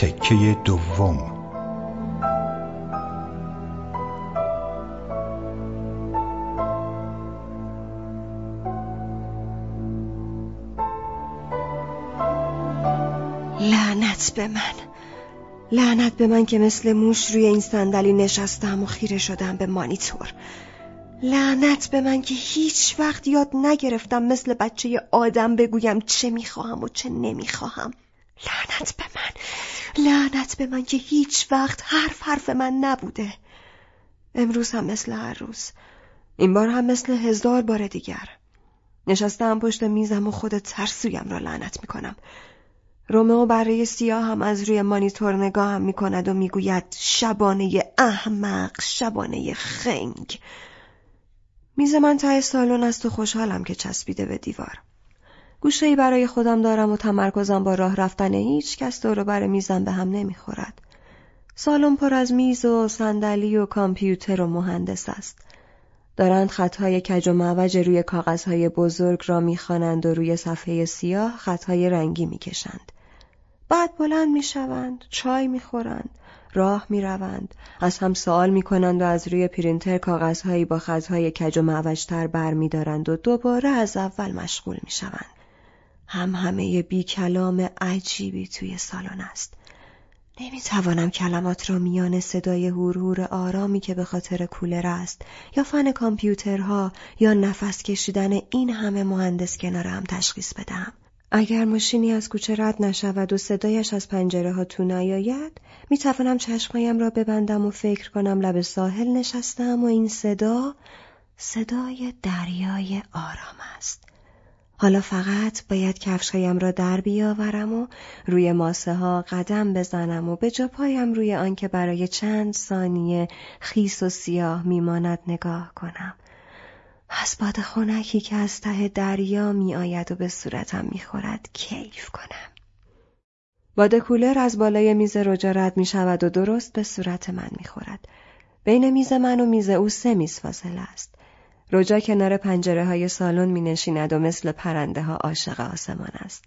تکه دوم. لعنت به من. لعنت به من که مثل موش روی این صندلی نشستم و خیره شدم به مانیتور. لعنت به من که هیچ وقت یاد نگرفتم مثل بچه آدم بگویم چه می‌خواهم و چه نمی‌خواهم. لعنت به من. لعنت به من که هیچ وقت حرف حرف من نبوده. امروز هم مثل هر روز. این بار هم مثل هزار بار دیگر. نشستم پشت میزم و خود ترسویم را لعنت می‌کنم. رومئو برای سیاه هم از روی مانیتور نگاه هم می‌کند و می‌گوید شبانه احمق شبانه خنگ. میز من ته سالن است و خوشحالم که چسبیده به دیوار. گوشه ای برای خودم دارم و تمرکزم با راه رفتن هیچ کس دور بر میزم به هم نمی‌خورد. سالن پر از میز و صندلی و کامپیوتر و مهندس است. دارند خطهای کج و معوج روی کاغذهای بزرگ را می‌خوانند و روی صفحه سیاه خطهای رنگی می‌کشند. بعد بلند می‌شوند، چای می‌خورند، راه می‌روند، از هم سوال می‌کنند و از روی پرینتر کاغذهایی با خطهای کج و معوجتر برمیدارند و دوباره از اول مشغول می‌شوند. هم همه بی کلام عجیبی توی سالن است. نمی‌توانم کلمات را میان صدای هورهور آرامی که به خاطر کولر است یا فن کامپیوترها یا نفس کشیدن این همه مهندس کنار هم تشخیص بدم. اگر ماشینی از کوچه رد نشود و صدایش از پنجره ها تو نیاید می توانم چشمایم را ببندم و فکر کنم لب ساحل نشستم و این صدا صدای دریای آرام است حالا فقط باید کفشهایم را در بیاورم و روی ماسه ها قدم بزنم و به جا پایم روی آنکه برای چند ثانیه خیس و سیاه میماند نگاه کنم از باد خونکی که از ته دریا می آید و به صورتم می خورد کیف کنم. باد کولر از بالای میز رجا رد می شود و درست به صورت من می خورد. بین میز من و میز او سه میز فاصله است. رجا کنار پنجره های سالن می نشیند و مثل پرنده ها عاشق آسمان است.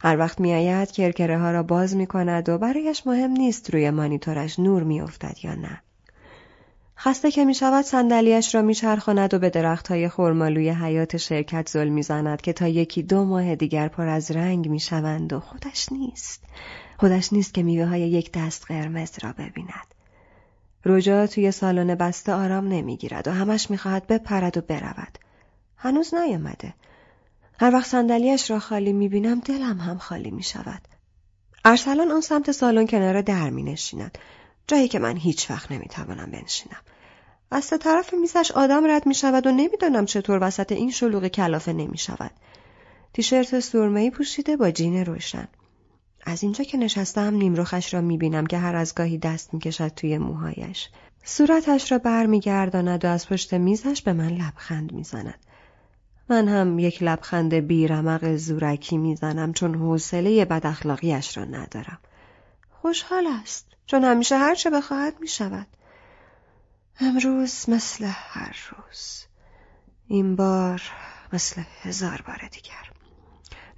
هر وقت می آید کرکره ها را باز می کند و برایش مهم نیست روی مانیتورش نور می افتد یا نه. خسته که می شود صندلیاش را میچرخاند و به درخت های خرمالوی حیات شرکت زل می‌زند که تا یکی دو ماه دیگر پر از رنگ می‌شوند و خودش نیست خودش نیست که میوه های یک دست قرمز را ببیند رجا توی سالن بسته آرام نمی‌گیرد و همش می‌خواهد بپرد و برود هنوز نیامده هر وقت صندلیاش را خالی می‌بینم دلم هم خالی می‌شود ارسلان اون سمت سالن کنار در می نشیند. جایی که من هیچ وقت نمی‌توانم بنشینم. از سه طرف میزش آدم رد می شود و نمی‌دانم چطور وسط این شلوغ کلافه نمی شود. تیشرت سرمهی پوشیده با جین روشن. از اینجا که نشستم نیمروخش را می بینم که هر از گاهی دست می کشد توی موهایش. صورتش را بر می گرداند و از پشت میزش به من لبخند می زند. من هم یک لبخند بیرمق زورکی می‌زنم چون حوصله بد اخلاقیش را ندارم. خوشحال است چون همیشه هر چه بخواهد می شود. امروز مثل هر روز این بار مثل هزار بار دیگر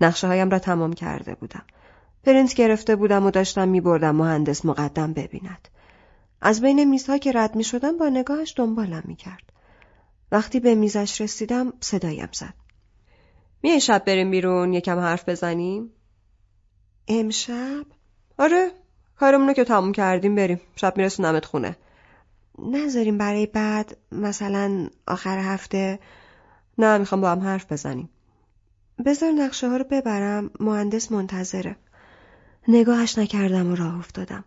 نقشه هایم را تمام کرده بودم پرینت گرفته بودم و داشتم می بردم مهندس مقدم ببیند. از بین میزها که رد می شدم با نگاهش دنبالم می کرد وقتی به میزش رسیدم صدایم زد. می شب بریم بیرون یکم حرف بزنیم؟ امشب؟ آره کارمونو که تموم کردیم بریم. شب میرسونمت خونه. نذاریم برای بعد مثلا آخر هفته. نه می‌خوام با هم حرف بزنیم. بذار نقشه ها رو ببرم. مهندس منتظره. نگاهش نکردم و راه افتادم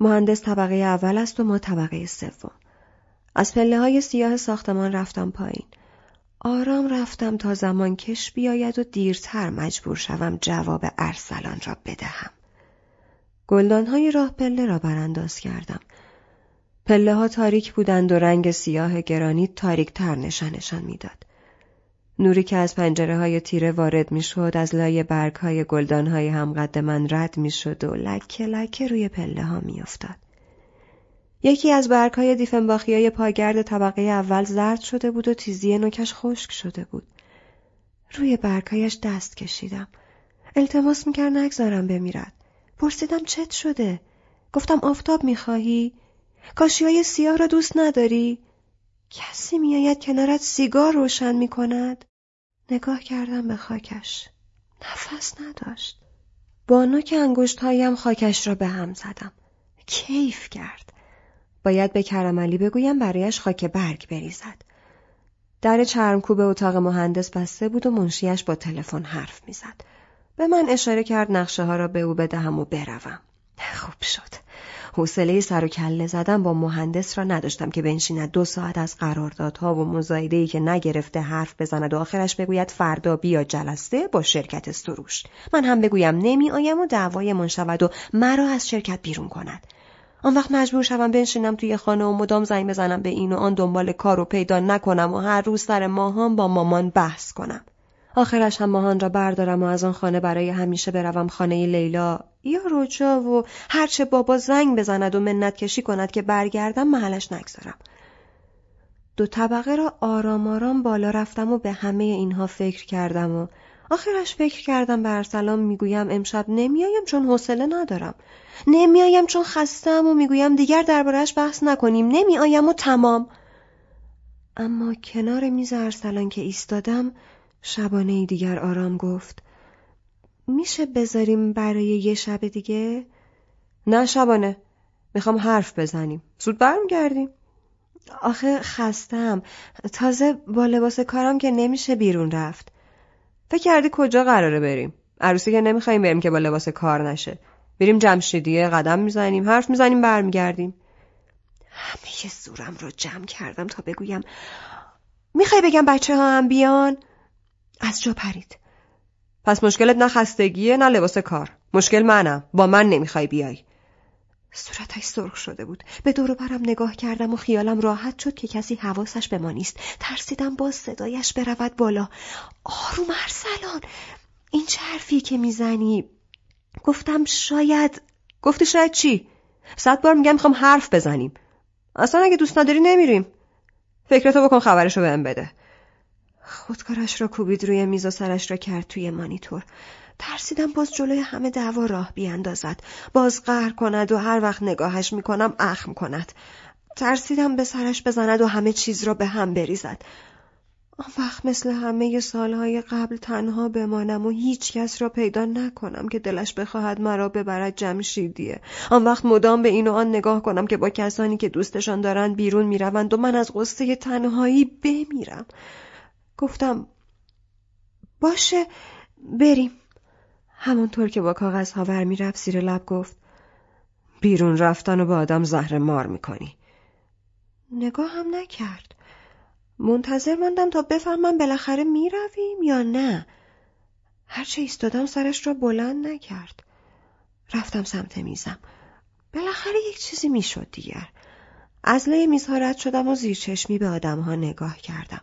مهندس طبقه اول است و ما طبقه سوم از پله های سیاه ساختمان رفتم پایین آرام رفتم تا زمان کش بیاید و دیرتر مجبور شوم جواب ارسلان را بدهم گلدانهای راه پله را برانداز کردم. پله ها تاریک بودند و رنگ سیاه گرانیت تاریک تر نشانشان می‌داد. نوری که از پنجره های تیره وارد می شد از لای برگ های گلدان های همقد من رد می شد و لکه لکه روی پله ها می افتاد. یکی از برگ های دیفنباخی های پاگرد طبقه اول زرد شده بود و تیزی نوکش خشک شده بود. روی برگهایش دست کشیدم. التماس می‌کرد نگذارم بمیرد. پرسیدم چت شده گفتم آفتاب می‌خواهی کاشی های سیاه را دوست نداری کسی میآید کنارت سیگار روشن می‌کند نگاه کردم به خاکش. نفس نداشت. با نوک انگشتهایم خاکش را به هم زدم. کیف کرد. باید به کرملی بگویم برایش خاک برگ بریزد. در چرمکوب اتاق مهندس بسته بود و منشیش با تلفن حرف می‌زد. به من اشاره کرد نقشه ها را به او بدهم و بروم. خوب شد. حوصله سر و کله زدن با مهندس را نداشتم که بنشیند دو ساعت از قراردادها و مزایده‌ای که نگرفته حرف بزند و آخرش بگوید فردا بیا جلسه با شرکت سروش. من هم بگویم نمی آیم و دعوایمان شود و مرا از شرکت بیرون کند. آن وقت مجبور شوم بنشینم توی خانه و مدام زنگ بزنم به این و آن دنبال کار رو پیدا نکنم و هر روز سر ماهان با مامان بحث کنم. آخرش هم ماهان را بردارم و از آن خانه برای همیشه بروم خانه لیلا. یا روجا و هرچه بابا زنگ بزند و منت کشی کند که برگردم محلش نگذارم. دو طبقه را آرام آرام بالا رفتم و به همه اینها فکر کردم و آخرش فکر کردم به ارسلان می‌گویم امشب نمیایم چون حوصله ندارم. نمیایم چون خستم و می‌گویم دیگر دربارهش بحث نکنیم. نمیآیم و تمام. اما کنار میز ارسلان که ایستادم شبانه دیگر آرام گفت میشه بذاریم برای یه شب دیگه؟ نه شبانه می‌خوام حرف بزنیم. زود برمیگردیم. آخه خستم تازه با لباس کارم که نمیشه بیرون رفت. فکر کردی کجا قراره بریم؟ عروسی که نمی‌خوایم بریم که با لباس کار نشه. بریم جمشیدیه قدم می‌زنیم حرف می‌زنیم برمیگردیم. همه زورم رو جمع کردم تا بگویم می‌خوای بگم بچه ها هم بیان؟ از جا پرید. پس مشکلت نه خستگیه نه لباس کار. مشکل منم. با من نمی‌خوای بیای. صورتش سرخ شده بود. به دور برم نگاه کردم و خیالم راحت شد که کسی حواسش به ما نیست. ترسیدم باز صدایش برود بالا. آروم ارسلان. این چه حرفی که می‌زنی؟ گفتم شاید گفتی شاید چی؟ صد بار میگم می‌خوام حرف بزنیم. اصلا اگه دوست نداری نمیریم. فکرتو بکن خبرشو بهم بده. خودکارش را کوبید روی میز و سرش را کرد توی مانیتور. ترسیدم باز جلوی همه دعوا راه بیاندازد. باز قهر کند و هر وقت نگاهش می‌کنم اخم کند. ترسیدم به سرش بزند و همه چیز را به هم بریزد. آن وقت مثل همه سالهای قبل تنها بمانم و هیچ کس را پیدا نکنم که دلش بخواهد مرا ببرد جمشیدیه. آن وقت مدام به این و آن نگاه کنم که با کسانی که دوستشان دارند بیرون می‌روند و من از قصه تنهایی بمیرم. گفتم باشه بریم. همانطور که با کاغذها ور می‌رفت زیر لب گفت بیرون رفتن و با آدم زهر مار می‌کنی. نگاه هم نکرد. منتظر ماندم تا بفهمم بالاخره می‌رویم یا نه. هرچه ایستادم سرش را بلند نکرد. رفتم سمت میزم. بالاخره یک چیزی می‌شد دیگر. از لای میزها رد شدم و زیر چشمی به آدمها نگاه کردم.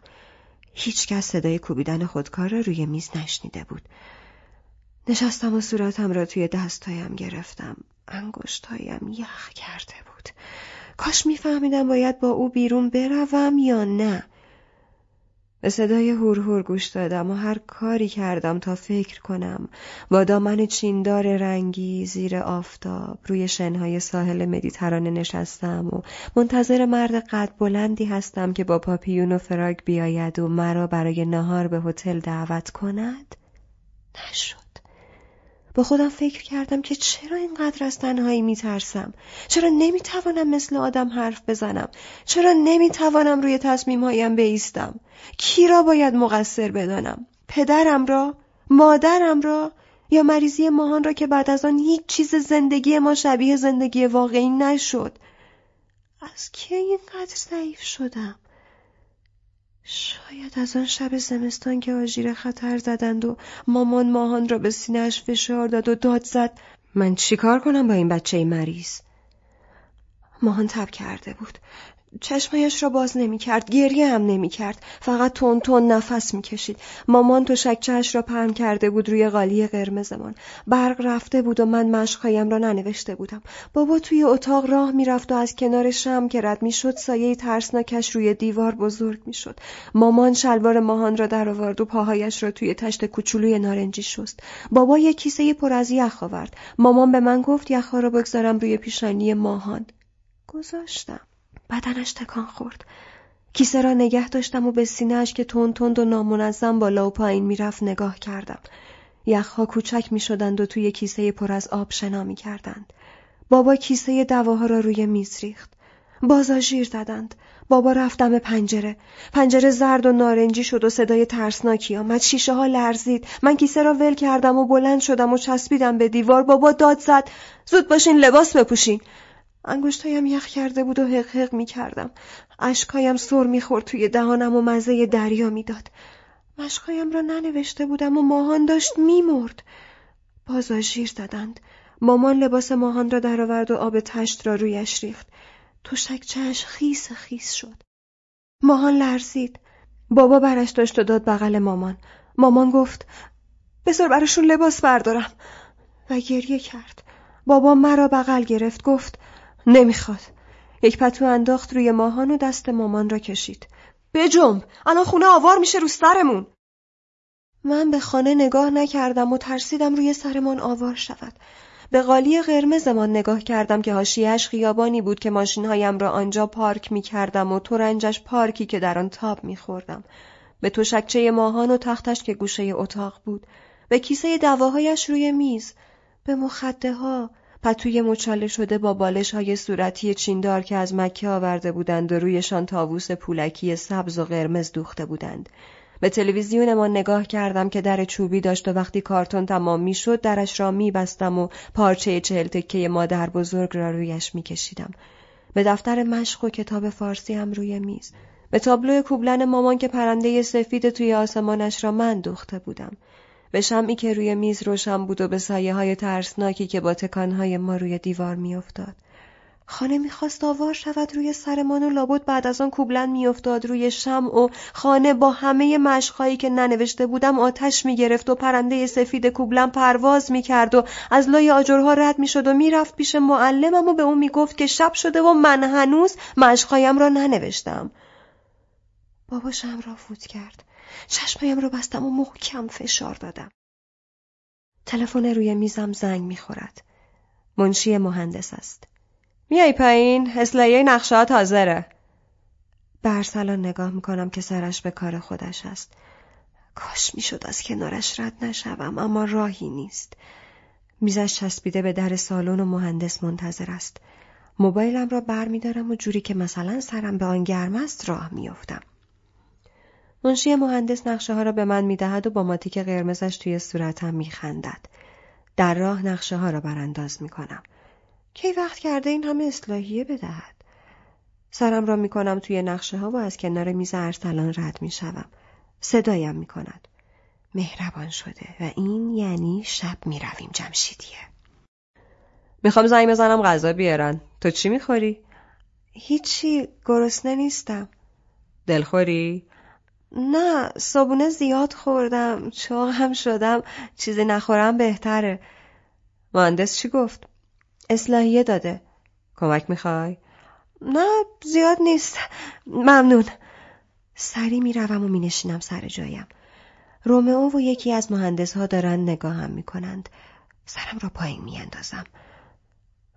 هیچکس صدای کوبیدن خودکار را روی میز نشنیده بود. نشستم و صورتم را توی دستهایم گرفتم. انگشتهایم یخ کرده بود. کاش میفهمیدم باید با او بیرون بروم یا نه. به صدای هور گوش دادم و هر کاری کردم تا فکر کنم. با دامن چیندار رنگی زیر آفتاب روی شنهای ساحل مدیترانه نشستم و منتظر مرد قد بلندی هستم که با پاپیون و فراگ بیاید و مرا برای نهار به هتل دعوت کند. نشد. با خودم فکر کردم که چرا اینقدر از تنهایی میترسم؟ چرا نمی‌توانم مثل آدم حرف بزنم؟ چرا نمی‌توانم روی تصمیمهایم بیستم؟ کی را باید مقصر بدانم؟ پدرم را؟ مادرم را؟ یا مریضی ماهان را که بعد از آن هیچ چیز زندگی ما شبیه زندگی واقعی نشد؟ از کی اینقدر ضعیف شدم؟ شاید از آن شب زمستان که آژیر خطر زدند و مامان ماهان را به سینهاش فشار داد و داد زد. من چیکار کنم با این بچه مریض؟ ماهان تب کرده بود. چشمایش را باز نمی کرد گریه هم نمی کرد فقط تون تون نفس می کشید مامان تو شکچهش را پهن کرده بود روی قالی قرمزمان. برق رفته بود و من مشقهایم را ننوشته بودم. بابا توی اتاق راه می‌رفت و از کنار شم که رد شد سایه ترسناکش روی دیوار بزرگ می‌شد. مامان شلوار ماهان را در آورد و پاهایش را توی تشت کوچولوی نارنجی شست. بابا یک کیسه پر از یخ آورد. مامان به من گفت یخها را بگذارم روی پیشانی ماهان. گذاشتم. بدنش تکان خورد کیسه را نگه داشتم و به سینهاش که تند تند و نامنظم بالا و پایین می‌رفت نگاه کردم یخها کوچک می شدند و توی کیسه پر از آب شنا می کردند. بابا کیسه دواها را روی میز ریخت. بازا ژیر زدند. بابا رفتم پنجره. پنجره زرد و نارنجی شد و صدای ترسناکی آمد. شیشه ها لرزید. من کیسه را ول کردم و بلند شدم و چسبیدم به دیوار. بابا داد زد. زود باشین لباس بپوشین. انگشتایم یخ کرده بود و حق حق می کردم. اشکایم سر می‌خورد توی دهانم و مزه دریا می‌داد. مشقایم را ننوشته بودم و ماهان داشت میمرد. باز آژیر زدند. مامان لباس ماهان را درآورد و آب تشت را رویش ریخت. چش خیس خیس شد. ماهان لرزید. بابا برش داشت و داد بغل مامان. مامان گفت بذار براشون لباس بردارم و گریه کرد. بابا مرا بغل گرفت گفت نمی‌خواد یک پتو انداخت روی ماهان و دست مامان را کشید بجنب الان خونه آوار میشه رو سرمون من به خانه نگاه نکردم و ترسیدم روی سرمان آوار شود به قالی قرمزمان نگاه کردم که هاشیش خیابانی بود که ماشینهایم را آنجا پارک می کردم و تورنجش پارکی که در آن تاب می خوردم. به شکچه ماهان و تختش که گوشه اتاق بود. به کیسه دواهایش روی میز. به مخده ها. پتوی مچاله شده با بالش های صورتی چیندار که از مکه آورده بودند و رویشان تاووس پولکی سبز و قرمز دوخته بودند. به تلویزیون ما نگاه کردم که در چوبی داشت و وقتی کارتون تمام می‌شد درش را میبستم و پارچه چهل تکه مادر بزرگ را رویش میکشیدم. به دفتر مشق و کتاب فارسی هم روی میز. به تابلو کوبلن مامان که پرنده سفید توی آسمانش را من دوخته بودم. به شمعی که روی میز روشن بود و به سایه های ترسناکی که با تکانهای ما روی دیوار میافتاد. خانه می‌خواست آوار شود روی سرمان و لابد بعد از آن کوبلن میافتاد روی شم و خانه با همه مشقهایی که ننوشته بودم آتش می‌گرفت و پرنده سفید کوبلن پرواز می‌کرد و از لای آجرها رد می‌شد و می‌رفت پیش معلمم و به اون می‌گفت که شب شده و من هنوز مشقهایم را ننوشتم بابا شم را فوت کرد چشمایم را بستم و محکم فشار دادم. تلفن روی میزم زنگ می‌خورد. منشی مهندس است. میای پایین اسلایه نقشات حاضره به نگاه می‌کنم که سرش به کار خودش است. کاش می‌شد از کنارش رد نشوم اما راهی نیست. میزش چسبیده به در سالن و مهندس منتظر است. موبایلم را بر و جوری که مثلا سرم به آن گرم است راه میافتم. منشی مهندس نقشه ها را به من می‌دهد و با ماتیک قرمزش توی صورتم میخندد. در راه نقشه ها را برانداز می‌کنم. کی وقت کرده این همه اصلاحیه بدهد؟ سرم را می‌کنم توی نقشه ها و از کنار میز ارسلان رد می‌شوم. صدایم می‌کند. مهربان شده و این یعنی شب می‌رویم جمشیدیه. می‌خوام زنگ بزنم غذا بیارن. تو چی می‌خوری؟ هیچی گرسنه نیستم. دلخوری؟ نه صابونه زیاد خوردم چون هم شدم چیزی نخورم بهتره. مهندس چی گفت؟ اصلاحیه داده. کمک می‌خوای؟ نه زیاد نیست. ممنون. سری می‌روم و مینشینم سر جایم. رومئو و یکی از مهندس ها دارند نگاهم می‌کنند. سرم را پایین میاندازم.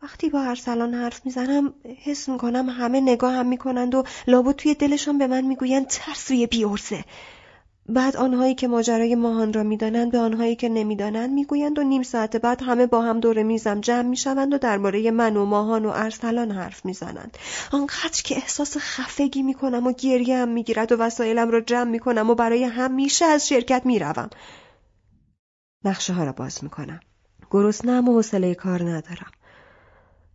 وقتی با ارسلان حرف می‌زنم حس می‌کنم همه نگاه هم می‌کنند و لابد توی دلشان به من می‌گویند ترسوی بیورزه. بعد آنهایی که ماجرای ماهان را می‌دانند به آنهایی که نمی‌دانند می‌گویند و نیم ساعت بعد همه با هم دور میزم جمع می‌شوند و درباره من و ماهان و ارسلان حرف می‌زنند. آنقدر که احساس خفگی می‌کنم و گریه هم می‌گیرد و وسایلم را جمع می‌کنم و برای همیشه از شرکت می‌روم. نقشه ها را باز می‌کنم. گرسنهام و حوصله کار ندارم.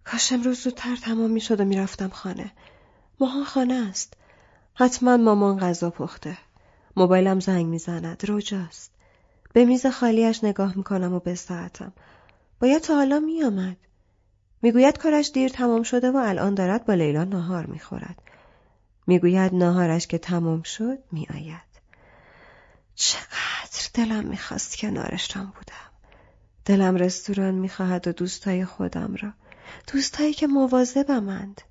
کاش امروز زودتر تمام می‌شد و می‌رفتم خانه ماهان خانه است حتما مامان غذا پخته موبایلم زنگ می‌زند رجاست به میز خالیش نگاه می‌کنم و به ساعتم باید تا حالا میآمد می‌گوید کارش دیر تمام شده و الان دارد با لیلا ناهار می‌خورد. می‌گوید ناهارش که تمام شد میآید. چقدر دلم می‌خواست کنارشان بودم. دلم رستوران می‌خواهد و دوستای خودم را. دوستایی که مواظبمند.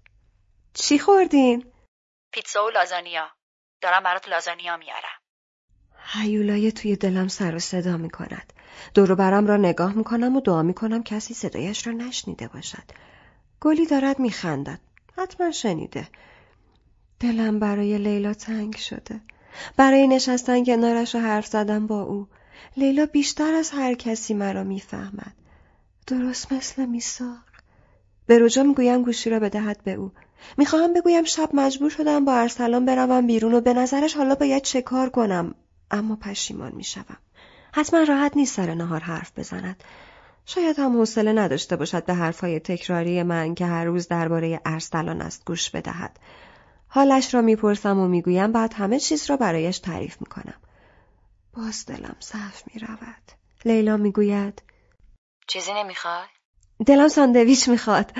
چی خوردین؟ پیتزا و لازانیا. دارم برات لازانیا میارم. هیولای توی دلم سر و صدا می کند. دورو برم را نگاه می کنم و دعا می کنم کسی صدایش را نشنیده باشد. گلی دارد می خندد. حتما شنیده. دلم برای لیلا تنگ شده. برای نشستن کنارش و حرف زدن با او. لیلا بیشتر از هر کسی مرا می‌فهمد. درست مثل میساق. به رجا می‌گویم گوشی را بدهد به او. می‌خواهم بگویم شب مجبور شدم با ارسلان بروم بیرون و به نظرش حالا باید چه کار کنم اما پشیمان می‌شوم. حتما راحت نیست سر نهار حرف بزند. شاید هم حوصله نداشته باشد به حرفهای تکراری من که هر روز درباره ارسلان است گوش بدهد. حالش را می‌پرسم و می‌گویم بعد همه چیز را برایش تعریف می‌کنم. باز دلم صف می‌رود. لیلا می‌گوید چیزی نمی‌خواد؟ دلم ساندویچ می‌خواد.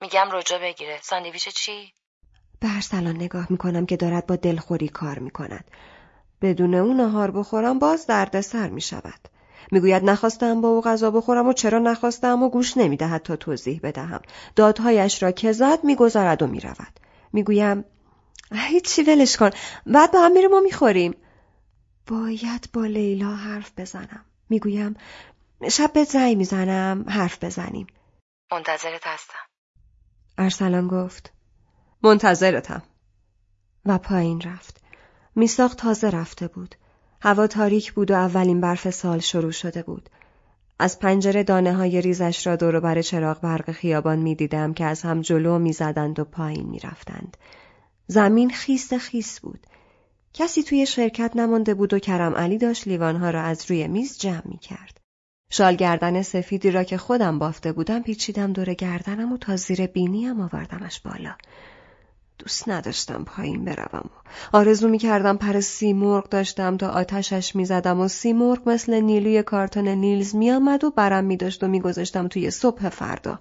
میگم رجا بگیره. ساندویچ چی؟ به ارسلان نگاه می‌کنم که دارد با دلخوری کار می‌کند. بدون او نهار بخورم باز دردسر می شود. می‌گوید نخواستم با او غذا بخورم و چرا نخواستم و گوش نمی‌دهد تا توضیح بدهم. دادهایش را که زد میگذرد و می‌رود. می‌گویم هیچی ولش کن. بعد با هم میریم و می‌خوریم. باید با لیلا حرف بزنم. می‌گویم شب به زنگ می‌زنم حرف بزنیم. منتظرت هستم. ارسلان گفت منتظرتم. و پایین رفت. میساق تازه رفته بود. هوا تاریک بود و اولین برف سال شروع شده بود. از پنجره دانه های ریزش را دور بر چراغ برق خیابان می دیدم که از هم جلو می زدند و پایین می رفتند. زمین خیست خیس بود. کسی توی شرکت نمانده بود و کرم علی داشت لیوانها را از روی میز جمع می کرد. شال گردن سفیدی را که خودم بافته بودم پیچیدم دور گردنم و تا زیر بینیم آوردمش بالا. دوست نداشتم پایین بروم آرزو می کردم پر سیمرغ داشتم تا آتشش می زدم و سیمرغ مثل نیلوی کارتون نیلز می آمد و برم می داشت و می گذاشتم توی صبح فردا.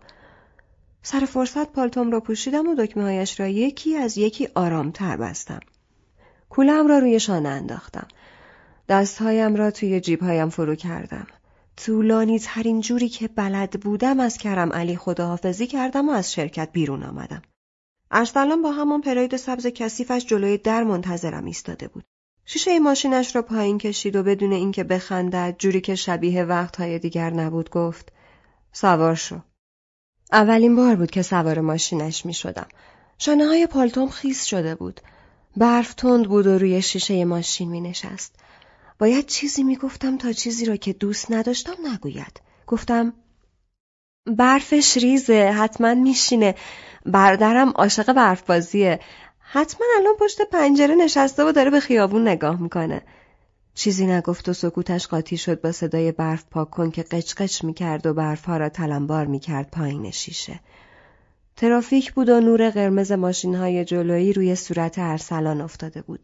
سر فرصت پالتوم را پوشیدم و دکمه هایش را یکی از یکی آرامتر بستم. کولم را روی شانه انداختم. دستهایم را توی جیبهایم فرو کردم. طولانی ترین جوری که بلد بودم از کرم علی خداحافظی کردم و از شرکت بیرون آمدم. ارسلان با همان پراید سبز کثیفش جلوی در منتظرم ایستاده بود. شیشه ماشینش را پایین کشید و بدون اینکه بخندد جوری که شبیه وقتهای دیگر نبود گفت سوار شو. اولین بار بود که سوار ماشینش می شدم. شانه های پالتوم خیس شده بود. برف تند بود و روی شیشه ماشین می نشست. باید چیزی می گفتم تا چیزی را که دوست نداشتم نگوید. گفتم برفش ریزه حتما میشینه. برادرم عاشق برف بازیه حتما الان پشت پنجره نشسته و داره به خیابون نگاه می‌کنه. چیزی نگفت و سکوتش قاطی شد با صدای برف پاک کن که قچقچ می‌کرد و برفها را تلمبار می‌کرد پایین شیشه. ترافیک بود و نور قرمز ماشین های جلویی روی صورت ارسلان افتاده بود.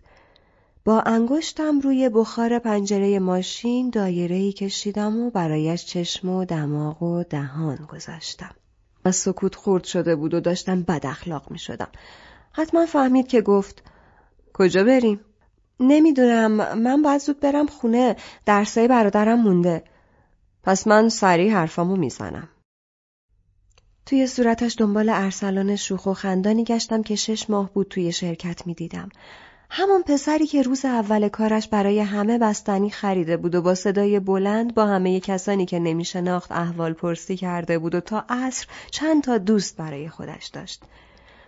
با انگشتم روی بخار پنجره ماشین دایره‌ای کشیدم و برایش چشم و دماغ و دهان گذاشتم. از سکوت خورد شده بود و داشتم بد اخلاق می شدم. حتما فهمید که گفت کجا بریم؟ نمی‌دونم من باید زود برم خونه درسای برادرم مونده. پس من سریع حرفامو می‌زنم. توی صورتش دنبال ارسلان شوخ و خندانی گشتم که شش ماه بود توی شرکت می‌دیدم. همان پسری که روز اول کارش برای همه بستنی خریده بود و با صدای بلند با همه کسانی که نمیشناخت احوال پرسی کرده بود و تا عصر چند تا دوست برای خودش داشت.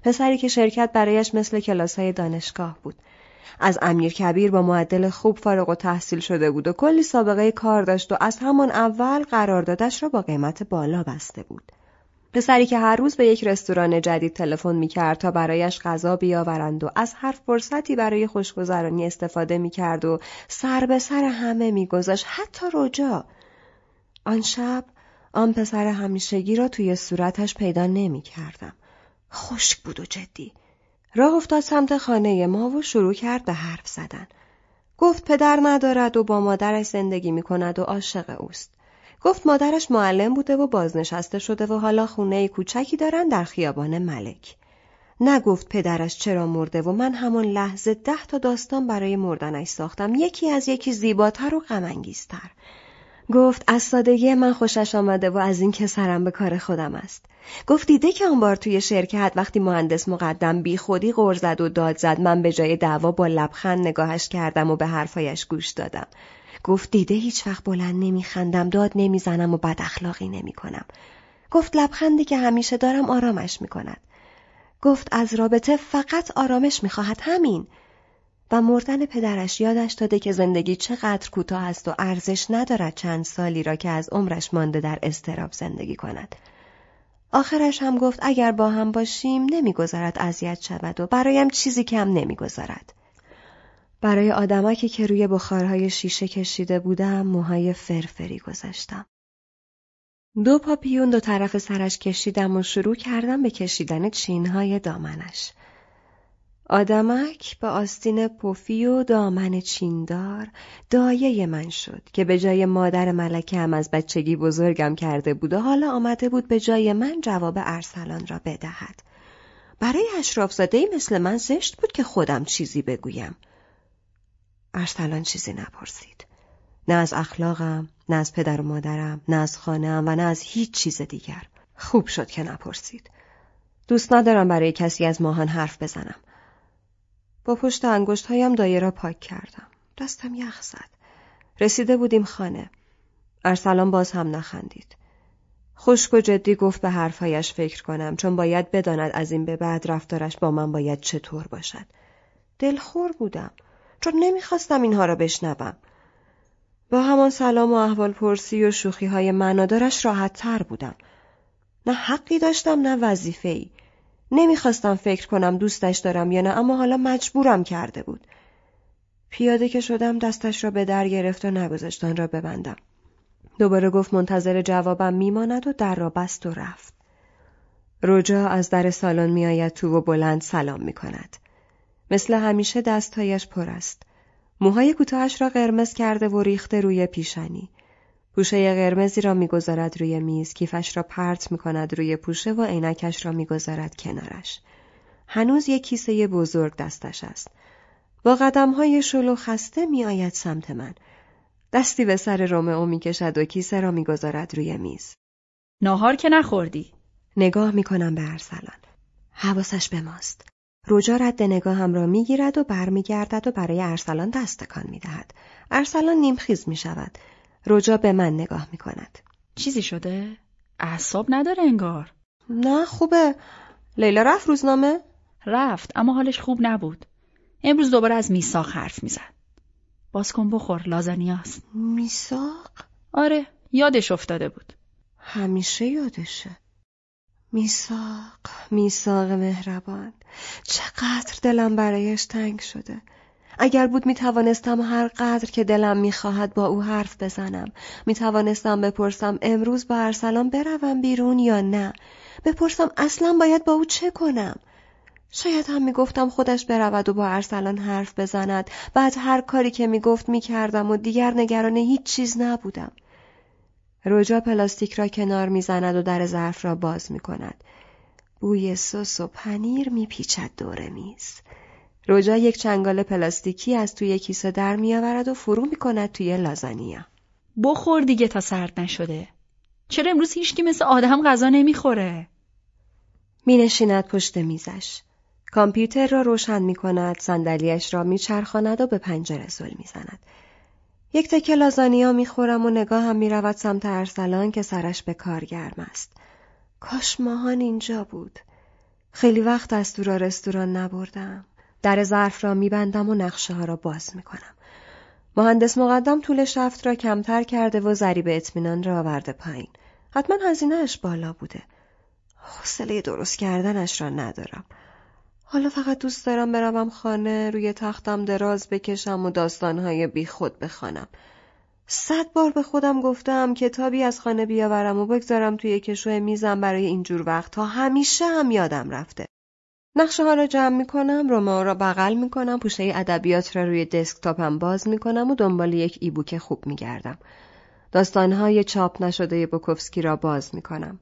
پسری که شرکت برایش مثل کلاسهای دانشگاه بود. از امیر کبیر با معدل خوب فارغ و تحصیل شده بود و کلی سابقه کار داشت و از همان اول قراردادش را با قیمت بالا بسته بود. پسری که هر روز به یک رستوران جدید تلفن می‌کرد تا برایش غذا بیاورند و از هر فرصتی برای خوشگذرانی استفاده می‌کرد و سر به سر همه میگذاشت. حتی رجا. آن شب آن پسر همیشگی را توی صورتش پیدا نمی‌کردم. خشک بود و جدی. راه افتاد سمت خانه ما و شروع کرد به حرف زدن. گفت پدر ندارد و با مادرش زندگی می کند و عاشق اوست. گفت مادرش معلم بوده و بازنشسته شده و حالا خونه کوچکی دارن در خیابان ملک. نگفت پدرش چرا مرده و من همون لحظه ده تا داستان برای مردنش ساختم یکی از یکی زیباتر و غمانگیزتر. گفت از سادگی من خوشش آمده و از این که سرم به کار خودم است. گفت دیده که آن بار توی شرکت وقتی مهندس مقدم بی خودی زد و داد زد من به جای دعوا با لبخند نگاهش کردم و به حرفایش گوش دادم. گفت دیده هیچ وقت بلند نمیخندم داد نمی‌زنم و بد اخلاقی نمی کنم. گفت لبخندی که همیشه دارم آرامش می کند. گفت از رابطه فقط آرامش می‌خواهد همین. و مردن پدرش یادش داده که زندگی چقدر کوتاه است و ارزش ندارد چند سالی را که از عمرش مانده در استراب زندگی کند. آخرش هم گفت اگر با هم باشیم نمی‌گذارد اذیت شود و برایم چیزی کم نمی‌گذارد. برای آدمکی که روی بخارهای شیشه کشیده بودم موهای فرفری گذاشتم. دو پاپیون دو طرف سرش کشیدم و شروع کردم به کشیدن چینهای دامنش. آدمک به آستین پفی و دامن چیندار دایه من شد که به جای مادر ملکه هم از بچگی بزرگم کرده بود و حالا آمده بود به جای من جواب ارسلان را بدهد. برای اشرافزاده مثل من زشت بود که خودم چیزی بگویم. ارسلان چیزی نپرسید. نه از اخلاقم، نه از پدر و مادرم، نه از خانهام و نه از هیچ چیز دیگر. خوب شد که نپرسید. دوست ندارم برای کسی از ماهان حرف بزنم. با پشت انگشت هایم دایره را پاک کردم. دستم یخ زد. رسیده بودیم خانه. ارسلان باز هم نخندید. خشک و جدی گفت به حرفهایش فکر کنم چون باید بداند از این به بعد رفتارش با من باید چطور باشد. دلخور بودم چون نمی‌خواستم اینها را بشنوم. با همان سلام و احوال پرسی و شوخی های معنادارش راحت تر بودم. نه حقی داشتم نه وظیفه ای. نمی‌خواستم فکر کنم دوستش دارم یا نه اما حالا مجبورم کرده بود. پیاده که شدم دستش را به در گرفت و نگذاشتن را ببندم. دوباره گفت منتظر جوابم میماند و در را بست و رفت. رجا از در سالن میآید تو و بلند سلام می کند. مثل همیشه دستهایش پر است. موهای کوتاهش را قرمز کرده و ریخته روی پیشانی. پوشه قرمزی را می‌گذارد روی میز، کیفش را پرت می کند روی پوشه و عینکش را می‌گذارد کنارش. هنوز یک کیسه بزرگ دستش است. با قدم های شلو خسته می آید سمت من. دستی به سر رومئو می کشد و کیسه را می‌گذارد روی میز. ناهار که نخوردی؟ نگاه می کنم به ارسلان. حواسش به ماست. روجا رد نگاهم را می‌گیرد و برمیگردد و برای ارسلان دست تکان می‌دهد. ارسلان نیمخیز می شود روجا به من نگاه می کند چیزی شده؟ اعصاب نداره انگار. نه خوبه. لیلا رفت روزنامه؟ رفت اما حالش خوب نبود. امروز دوباره از میساق حرف می‌زد. باز کن بخور لازانیاست. میساق؟ آره یادش افتاده بود. همیشه یادشه. میساق میساق مهربان. چقدر دلم برایش تنگ شده. اگر بود می توانستم هر قدر که دلم می‌خواهد با او حرف بزنم. می توانستم بپرسم امروز با ارسلان بروم بیرون یا نه. بپرسم اصلا باید با او چه کنم. شاید هم می‌گفتم خودش برود و با ارسلان حرف بزند. بعد هر کاری که می‌گفت می‌کردم و دیگر نگران هیچ چیز نبودم. روجا پلاستیک را کنار می‌زند و در ظرف را باز می کند. بوی سس و پنیر میپیچد دور میز. روجا یک چنگال پلاستیکی از توی کیسه در میآورد و فرو می کند توی لازانیا. بخور دیگه تا سرد نشده. چرا امروز هیچکی مثل آدم غذا نمی‌خوره؟ می نشیند پشت میزش. کامپیوتر را روشن می کند، صندلیاش را میچرخاند و به پنجره زل می‌زند. یک تکه لازانیا می‌خورم و نگاهم می‌رود سمت ارسلان که سرش به کار گرم است. کاش ماهان اینجا بود. خیلی وقت از تو را رستوران نبردم. در ظرف را میبندم و نقشه ها را باز می‌کنم. مهندس مقدم طول شفت را کمتر کرده و ضریب اطمینان را آورده پایین. حتما هزینهاش بالا بوده. حوصله درست کردنش را ندارم. حالا فقط دوست دارم بروم خانه روی تختم دراز بکشم و داستانهای بی خود بخوانم. صد بار به خودم گفتم کتابی از خانه بیاورم و بگذارم توی کشوی میزم برای اینجور وقت تا همیشه هم یادم رفته. نقشه ها را جمع می کنم، رومئو را بغل می کنم، پوشه ادبیات را روی دسکتاپم باز می کنم و دنبال یک ایبوک خوب می گردم. داستانهای چاپ نشده بوکوفسکی را باز می کنم.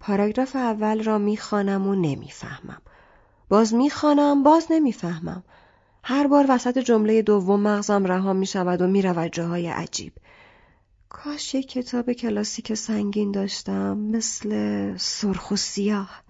پاراگراف اول را می‌خوانم و نمی‌فهمم. باز می‌خوانم باز نمی‌فهمم. هر بار وسط جمله دوم مغزم رها می شود و می رود جاهای عجیب. کاش یک کتاب کلاسیک سنگین داشتم مثل سرخ و سیاه.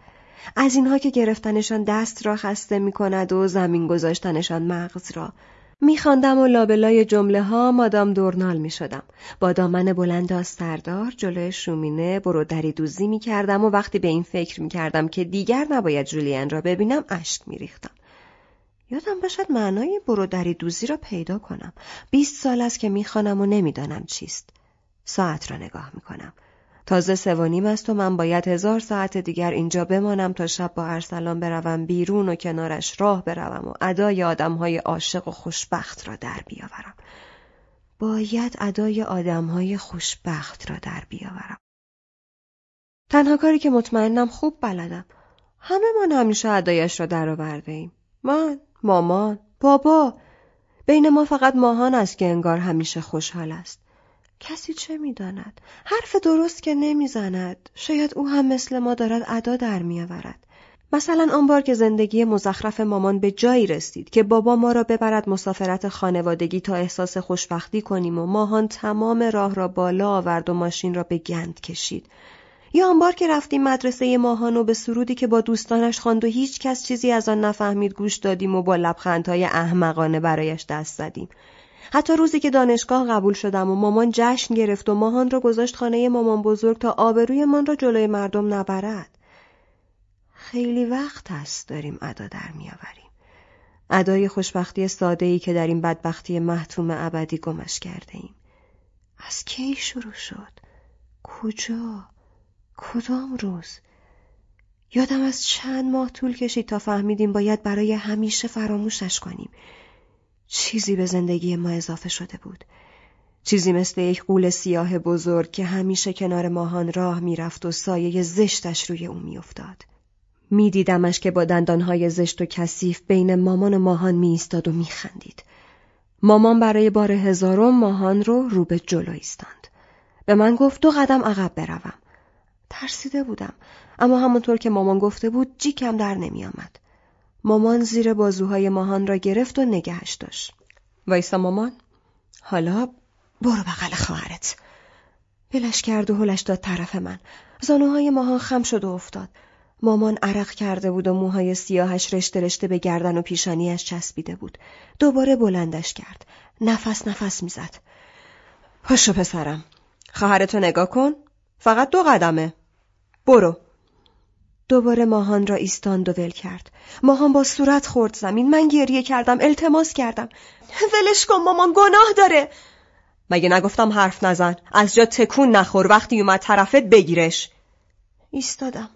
از اینها که گرفتنشان دست را خسته می کند و زمین گذاشتنشان مغز را. میخواندم و لابلای جمله ها مادام دورنال می شدم. با دامن بلند سردار جلوی شومینه برودری دوزی می کردم و وقتی به این فکر می کردم که دیگر نباید جولیان را ببینم اشک می ریختم. یادم باشد معنای برودری دوزی را پیدا کنم. بیست سال است که می‌خوانم و نمی‌دانم چیست. ساعت را نگاه می‌کنم. تازه سوانیم است و من باید هزار ساعت دیگر اینجا بمانم تا شب با ارسلان بروم بیرون و کنارش راه بروم و ادای آدمهای عاشق و خوشبخت را در بیاورم. باید ادای آدمهای خوشبخت را در بیاورم. تنها کاری که مطمئنم خوب بلدم. همه من همیشه ادایش را درآورده ایم. من، مامان، بابا. بین ما فقط ماهان است که انگار همیشه خوشحال است. کسی چه می‌داند؟ حرف درست که نمی‌زند. شاید او هم مثل ما دارد ادا در میآورد. مثلا آن بار که زندگی مزخرف مامان به جایی رسید که بابا ما را ببرد مسافرت خانوادگی تا احساس خوشبختی کنیم و ماهان تمام راه را بالا آورد و ماشین را به گند کشید. یا آن بار که رفتیم مدرسه ماهان و به سرودی که با دوستانش خواند و هیچ کس چیزی از آن نفهمید گوش دادیم و با لبخندهای احمقانه برایش دست زدیم. حتی روزی که دانشگاه قبول شدم و مامان جشن گرفت و ماهان را گذاشت خانه مامان بزرگ تا آبروی را جلوی مردم نبرد. خیلی وقت است داریم ادا در میآوریم. ادای خوشبختی ساده ای که در این بدبختی محتوم ابدی گمش کرده ایم. از کی شروع شد؟ کجا؟ کدام روز؟ یادم از چند ماه طول کشید تا فهمیدیم باید برای همیشه فراموشش کنیم. چیزی به زندگی ما اضافه شده بود. چیزی مثل یک قول سیاه بزرگ که همیشه کنار ماهان راه می‌رفت و سایه زشتش روی او میافتاد. میدیدمش که با دندانهای زشت و کثیف بین مامان و ماهان میایستاد و میخندید. مامان برای بار هزارم ماهان رو رو به جلو ایستاند. به من گفت دو قدم عقب بروم. ترسیده بودم اما همونطور که مامان گفته بود جیکم در نمی آمد. مامان زیر بازوهای ماهان را گرفت و نگهش داشت. وایسا مامان حالا برو بغل خواهرت. بلش کرد و هلش داد طرف من. زانوهای ماهان خم شد و افتاد. مامان عرق کرده بود و موهای سیاهش رشته رشته به گردن و پیشانیش چسبیده بود. دوباره بلندش کرد. نفس نفس می‌زد. پاشو پسرم. خواهرتو نگاه کن. فقط دو قدمه. برو. دوباره ماهان را ایستاند و ول کرد. ماهان با صورت خورد زمین. من گریه کردم. التماس کردم. ولش کن مامان گناه داره. مگه نگفتم حرف نزن. از جا تکون نخور وقتی اومد طرفت بگیرش. ایستادم.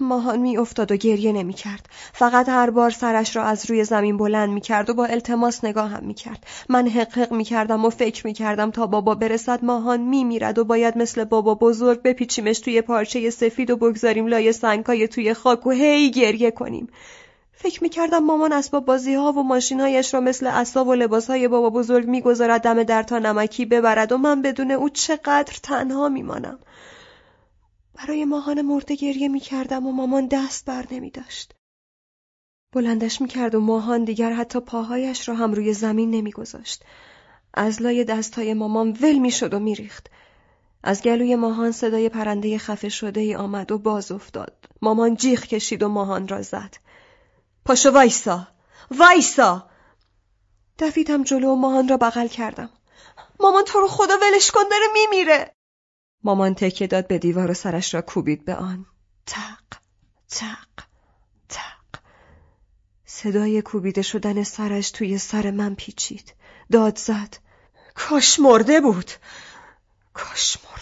ماهان می افتاد و گریه نمی کرد. فقط هر بار سرش را از روی زمین بلند می کرد و با التماس نگاهم می کرد. من حق می کردم و فکر می کردم تا بابا برسد ماهان می میرد و باید مثل بابا بزرگ بپیچیمش توی پارچه سفید و بگذاریم لای سنگهای توی خاک و هی گریه کنیم. فکر می کردم مامان اسباب بازی ها و ماشینهایش را مثل اسباب و لباس های بابا بزرگ می‌گذارد دم در تا نمکی ببرد و من بدون او چقدر تنها میمانم. برای ماهان مرده گریه می کردم و مامان دست بر نمی داشت. بلندش می کرد و ماهان دیگر حتی پاهایش را هم روی زمین نمی گذاشت. از لای دستهای مامان ول می شد و می ریخت. از گلوی ماهان صدای پرنده خفه شده ای آمد و باز افتاد. مامان جیغ کشید و ماهان را زد. پاشو وایسا! وایسا! دویدم جلو و ماهان را بغل کردم. مامان تو رو خدا ولش کن داره میمیره. مامان تکه داد به دیوار و سرش را کوبید به آن. تق تق تق صدای کوبیده شدن سرش توی سر من پیچید. داد زد. کاش مرده بود. کاش مرده.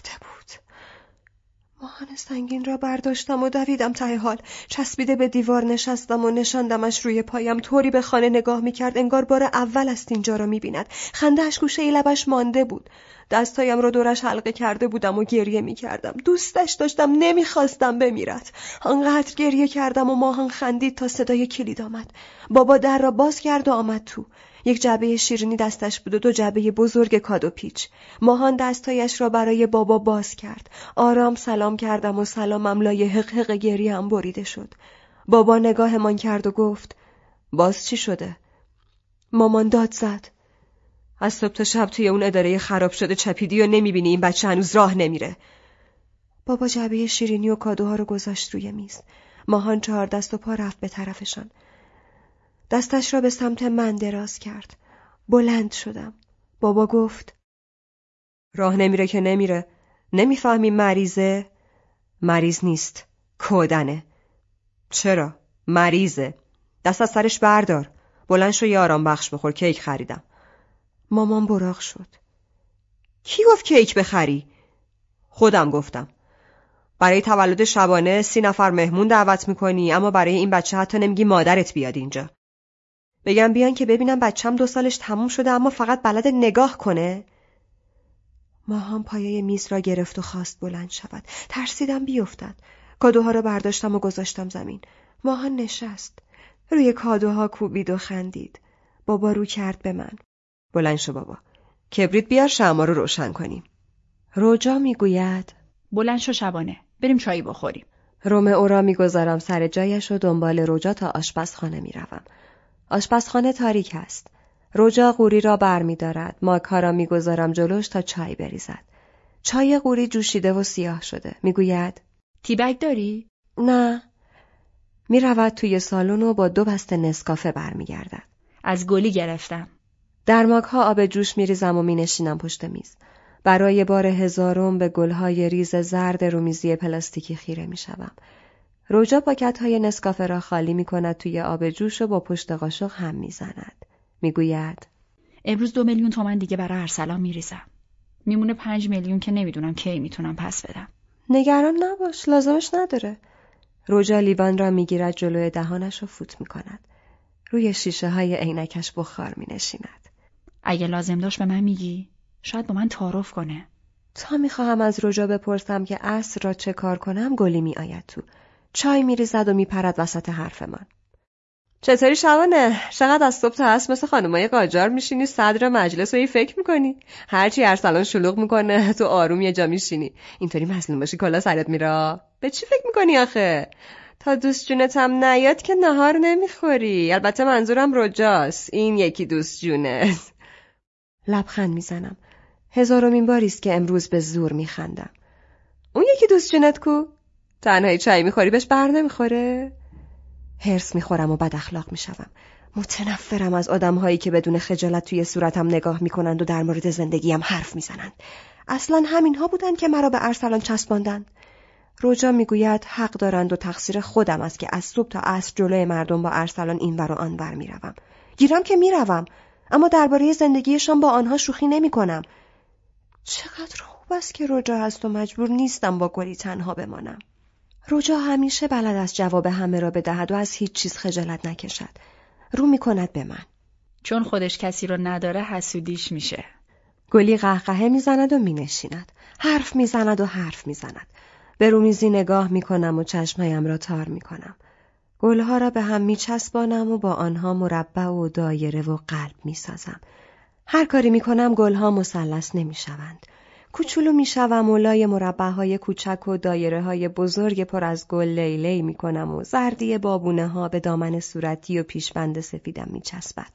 ماهان سنگین را برداشتم و دویدم ته حال چسبیده به دیوار نشستم و نشاندمش روی پایم طوری به خانه نگاه می‌کرد انگار بار اول است اینجا را می‌بیند خندهاش گوشه لبش مانده بود دستایم رو دورش حلقه کرده بودم و گریه می کردم. دوستش داشتم نمی‌خواستم بمیرد. آنقدر گریه کردم و ماهان خندید تا صدای کلید آمد. بابا در را باز کرد و آمد تو. یک جعبه شیرینی دستش بود و دو جعبه بزرگ کادو پیچ. ماهان دستایش را برای بابا باز کرد. آرام سلام کردم و سلامم لای حق حق گریه هم بریده شد. بابا نگاهمان کرد و گفت باز چی شده؟ مامان داد زد. از صبح تا شب توی اون اداره خراب شده چپیدی و نمی‌بینی این بچه هنوز راه نمیره. بابا جعبه شیرینی و کادوها رو گذاشت روی میز. ماهان چهار دست و پا رفت به طرفشان. دستش را به سمت من دراز کرد. بلند شدم. بابا گفت راه نمیره که نمیره. نمی‌فهمی مریضه؟ مریض نیست. کودنه. چرا؟ مریضه. دست از سرش بردار. بلند شو یه آرام بخش بخور کیک خریدم. مامان براغ شد. کی گفت کیک بخری؟ خودم گفتم. برای تولد شبانه سی نفر مهمون دعوت می‌کنی اما برای این بچه حتی نمیگی مادرت بیاد اینجا. بگم بیان که ببینم بچم دو سالش تموم شده اما فقط بلد نگاه کنه. ماهان پایه میز را گرفت و خواست بلند شود. ترسیدم بیفتد. کادوها را برداشتم و گذاشتم زمین. ماهان نشست. روی کادوها کوبید و خندید. بابا رو کرد به من. بلند شو بابا. کبریت بیار شما رو روشن کنیم. روجا می‌گوید بلند شو شبانه. بریم چایی بخوریم. روم او را می‌گذارم سر جایش و دنبال روجا تا آشپزخانه می‌روم. آشپزخانه تاریک است. روجا قوری را بر می دارد. ماکها را می گذارم جلوش تا چای بریزد. چای قوری جوشیده و سیاه شده. می گوید تیبک داری؟ نه. می رود توی سالن و با دو بسته نسکافه برمیگردد. از گلی گرفتم. در ماگ‌ها آب جوش می ریزم و می نشینم پشت میز. برای بار هزارم به گلهای ریز زرد رومیزی پلاستیکی خیره می شوم. روجا پاکت های نسکافه را خالی می کند توی آب جوش و با پشت قاشق هم می زند. می گوید امروز دو میلیون تومن دیگه برای ارسلان می ریزم. میمونه پنج میلیون که نمی‌دونم کی می‌تونم پس بدم. نگران نباش لازمش نداره. روجا لیوان را می‌گیرد جلوی دهانش و فوت می کند. روی شیشه های عینکش بخار می نشیند. اگه لازم داشت به من میگی؟ شاید با من تعارف کنه. تا می‌خواهم از روجا بپرسم که اصر را چه کار کنم گلی می آید تو. چای میریزد و میپرد وسط حرف من. چطوری شبانه؟ چقدر از صبح تا هست مثل خانمای قاجار میشینی صدر مجلس و ای فکر می‌کنی؟ هرچی ارسلان شلوغ می‌کنه تو آروم یه جا میشینی اینطوری مظلوم باشی کلا سرت میره به چی فکر می‌کنی آخه؟ تا دوست جونت هم نیاد که نهار نمی‌خوری البته منظورم رجاست این یکی دوست جونت لبخند می‌زنم هزارمین باریست که امروز به زور میخندم اون یکی دوست جونت کو؟ تنهایی چای می‌خوری بهش بر نمی‌خوره؟ هرس می‌خورم و بد اخلاق می‌شوم. متنفرم از آدمهایی که بدون خجالت توی صورتم نگاه می‌کنند و در مورد زندگیم حرف می‌زنند. اصلا همینها بودند که مرا به ارسلان چسباندند. روجا می‌گوید حق دارند و تقصیر خودم است که از صبح تا عصر جلوی مردم با ارسلان اینور و آنور می‌روم. گیرم که می‌روم اما درباره زندگیشان با آنها شوخی نمی‌کنم. چقدر خوب است که روجا هست و مجبور نیستم با گلی تنها بمانم. روجا همیشه بلد از جواب همه را بدهد و از هیچ چیز خجالت نکشد. رو می کند به من. چون خودش کسی رو نداره حسودیش میشه. گلی قهقهه می‌زند و مینشیند. حرف می‌زند و حرف می‌زند. به رومیزی نگاه می‌کنم و چشمهایم را تار می‌کنم. گلها را به هم میچسبانم و با آنها مربع و دایره و قلب می‌سازم. هر کاری می‌کنم گلها مثلث نمی‌شوند. کوچولو می‌شوم و لای مربع کوچک و دایره های بزرگ پر از گل لیلی می‌کنم و زردی بابونه ها به دامن صورتی و پیشبند سفیدم میچسبد.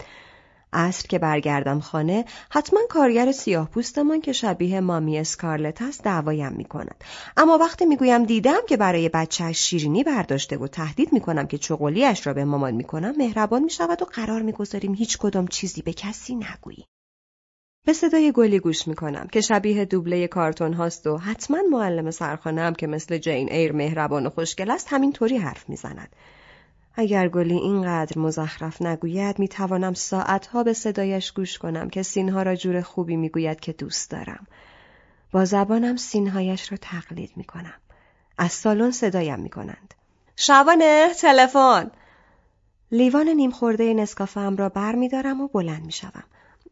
عصر که برگردم خانه حتما کارگر سیاه پوستمان که شبیه مامی اسکارلت است دعوایم می کند. اما وقتی می‌گویم دیدم که برای بچه شیرینی برداشته و تهدید می کنم که چغلیش را به مامان می کنم مهربان می شود و قرار می گذاریم هیچ کدام چیزی به کسی نگویی. به صدای گلی گوش می‌کنم که شبیه دوبله کارتون هاست و حتما معلم سرخانم که مثل جین ایر مهربان و خوشگل است همینطوری حرف می‌زند. اگر گلی اینقدر مزخرف نگوید می‌توانم ساعتها به صدایش گوش کنم که سینها را جور خوبی می‌گوید که دوست دارم. با زبانم سینهایش را تقلید می‌کنم. از سالن صدایم می‌کنند. شبانه تلفن لیوان نیم خورده نسکافم را بر می و بلند می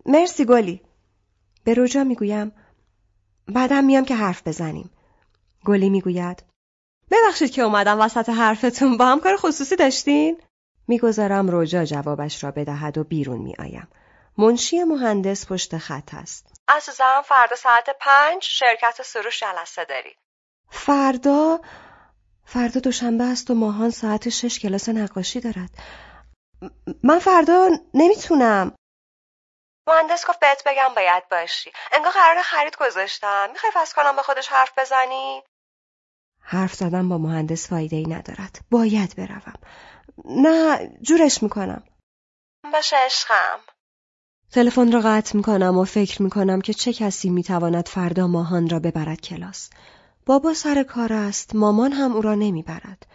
مرسی گلی. به روجا می‌گویم بعدم میام که حرف بزنیم. گلی می‌گوید ببخشید که اومدم وسط حرفتون با هم کار خصوصی داشتین؟ می‌گذارم روجا جوابش را بدهد و بیرون میآیم. منشی مهندس پشت خط است. عزیزم فردا ساعت پنج شرکت سروش جلسه داری فردا فردا دوشنبه است و ماهان ساعت شش کلاس نقاشی دارد. من فردا نمی‌تونم. مهندس گفت بهت بگم باید باشی. انگار قرار خرید گذاشتم. می‌خوای فس کنم به خودش حرف بزنی؟ حرف زدن با مهندس فایده ای ندارد. باید بروم. نه جورش می‌کنم. باشه عشقم. تلفن را قطع می‌کنم و فکر می‌کنم که چه کسی می‌تواند فردا ماهان را ببرد کلاس. بابا سر کار است. مامان هم او را نمی‌برد.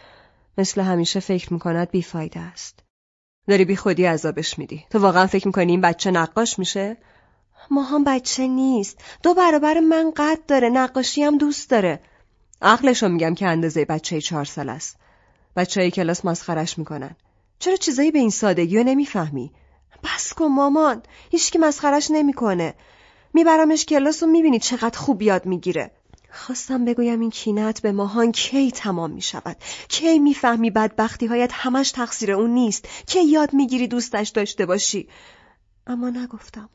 مثل همیشه فکر می‌کند بیفایده است. داری بی خودی عذابش میدی. تو واقعا فکر می‌کنی این بچه نقاش میشه؟ ماهان بچه نیست. دو برابر من قد داره نقاشی هم دوست داره. عقلشو میگم که اندازه بچه چهار سال است. بچه های کلاس مسخرش می‌کنن. چرا چیزایی به این سادگی رو نمی‌فهمی؟ بس کن مامان هیچکی مسخرش نمی‌کنه. میبرمش کلاس و می‌بینی چقدر خوب یاد می‌گیره. خواستم بگویم این کینت به ماهان کی تمام می شود کی می‌فهمی بدبختی هایت همش تقصیر اون نیست؟ کی یاد می‌گیری دوستش داشته باشی؟ اما نگفتم.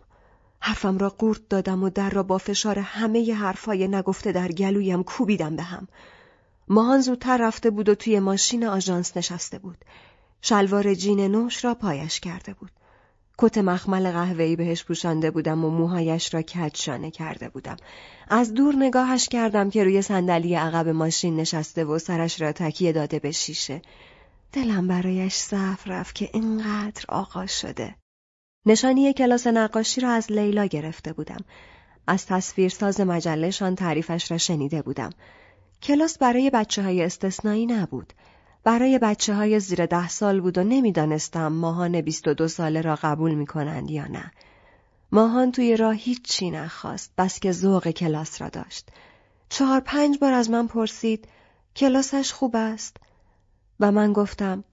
حرفم را قورت دادم و در را با فشار همه حرفهای نگفته در گلویم کوبیدم به هم. ماهان زودتر رفته بود و توی ماشین آژانس نشسته بود. شلوار جین نوش را پایش کرده بود. کت مخمل قهوه‌ای بهش پوشانده بودم و موهایش را کج کرده بودم. از دور نگاهش کردم که روی صندلی عقب ماشین نشسته و سرش را تکیه داده به شیشه. دلم برایش صف رفت که اینقدر آقا شده. نشانی کلاس نقاشی را از لیلا گرفته بودم. از تصویرساز مجلهشان تعریفش را شنیده بودم. کلاس برای بچه های استثنایی نبود. برای بچه های زیر ده سال بود و نمی‌دانستم ماهان بیست و دو ساله را قبول می کنند یا نه. ماهان توی راه هیچی نخواست بس که ذوق کلاس را داشت. چهار پنج بار از من پرسید کلاسش خوب است؟ و من گفتم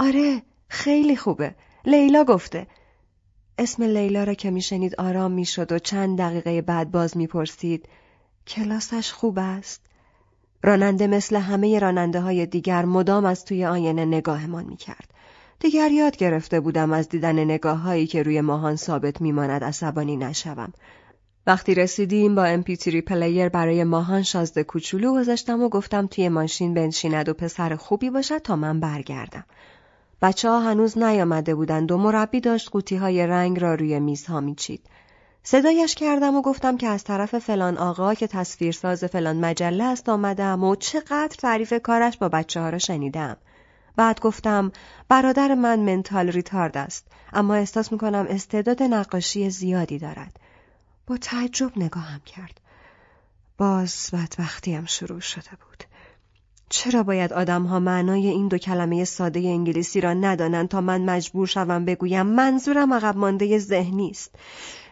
آره خیلی خوبه لیلا گفته اسم لیلا را که میشنید آرام می‌شد و چند دقیقه بعد باز می‌پرسید کلاسش خوب است راننده مثل همه راننده های دیگر مدام از توی آینه نگاهمان می کرد. دیگر یاد گرفته بودم از دیدن نگاه هایی که روی ماهان ثابت میماند عصبانی نشوم. وقتی رسیدیم با MP3 player برای ماهان شازده کوچولو گذاشتم و گفتم توی ماشین بنشیند و پسر خوبی باشد تا من برگردم. بچه ها هنوز نیامده بودند و مربی داشت قوطی های رنگ را روی میزها میچید. صدایش کردم و گفتم که از طرف فلان آقا که تصویرساز فلان مجله است آمدم و چقدر تعریف کارش با بچه ها را شنیدم. بعد گفتم برادر من منتال ریتارد است اما احساس می‌کنم استعداد نقاشی زیادی دارد. با تعجب نگاهم کرد. باز بدبختیم شروع شده بود. چرا باید آدمها معنای این دو کلمه ساده انگلیسی را ندانند تا من مجبور شوم بگویم منظورم عقب مانده ذهنی است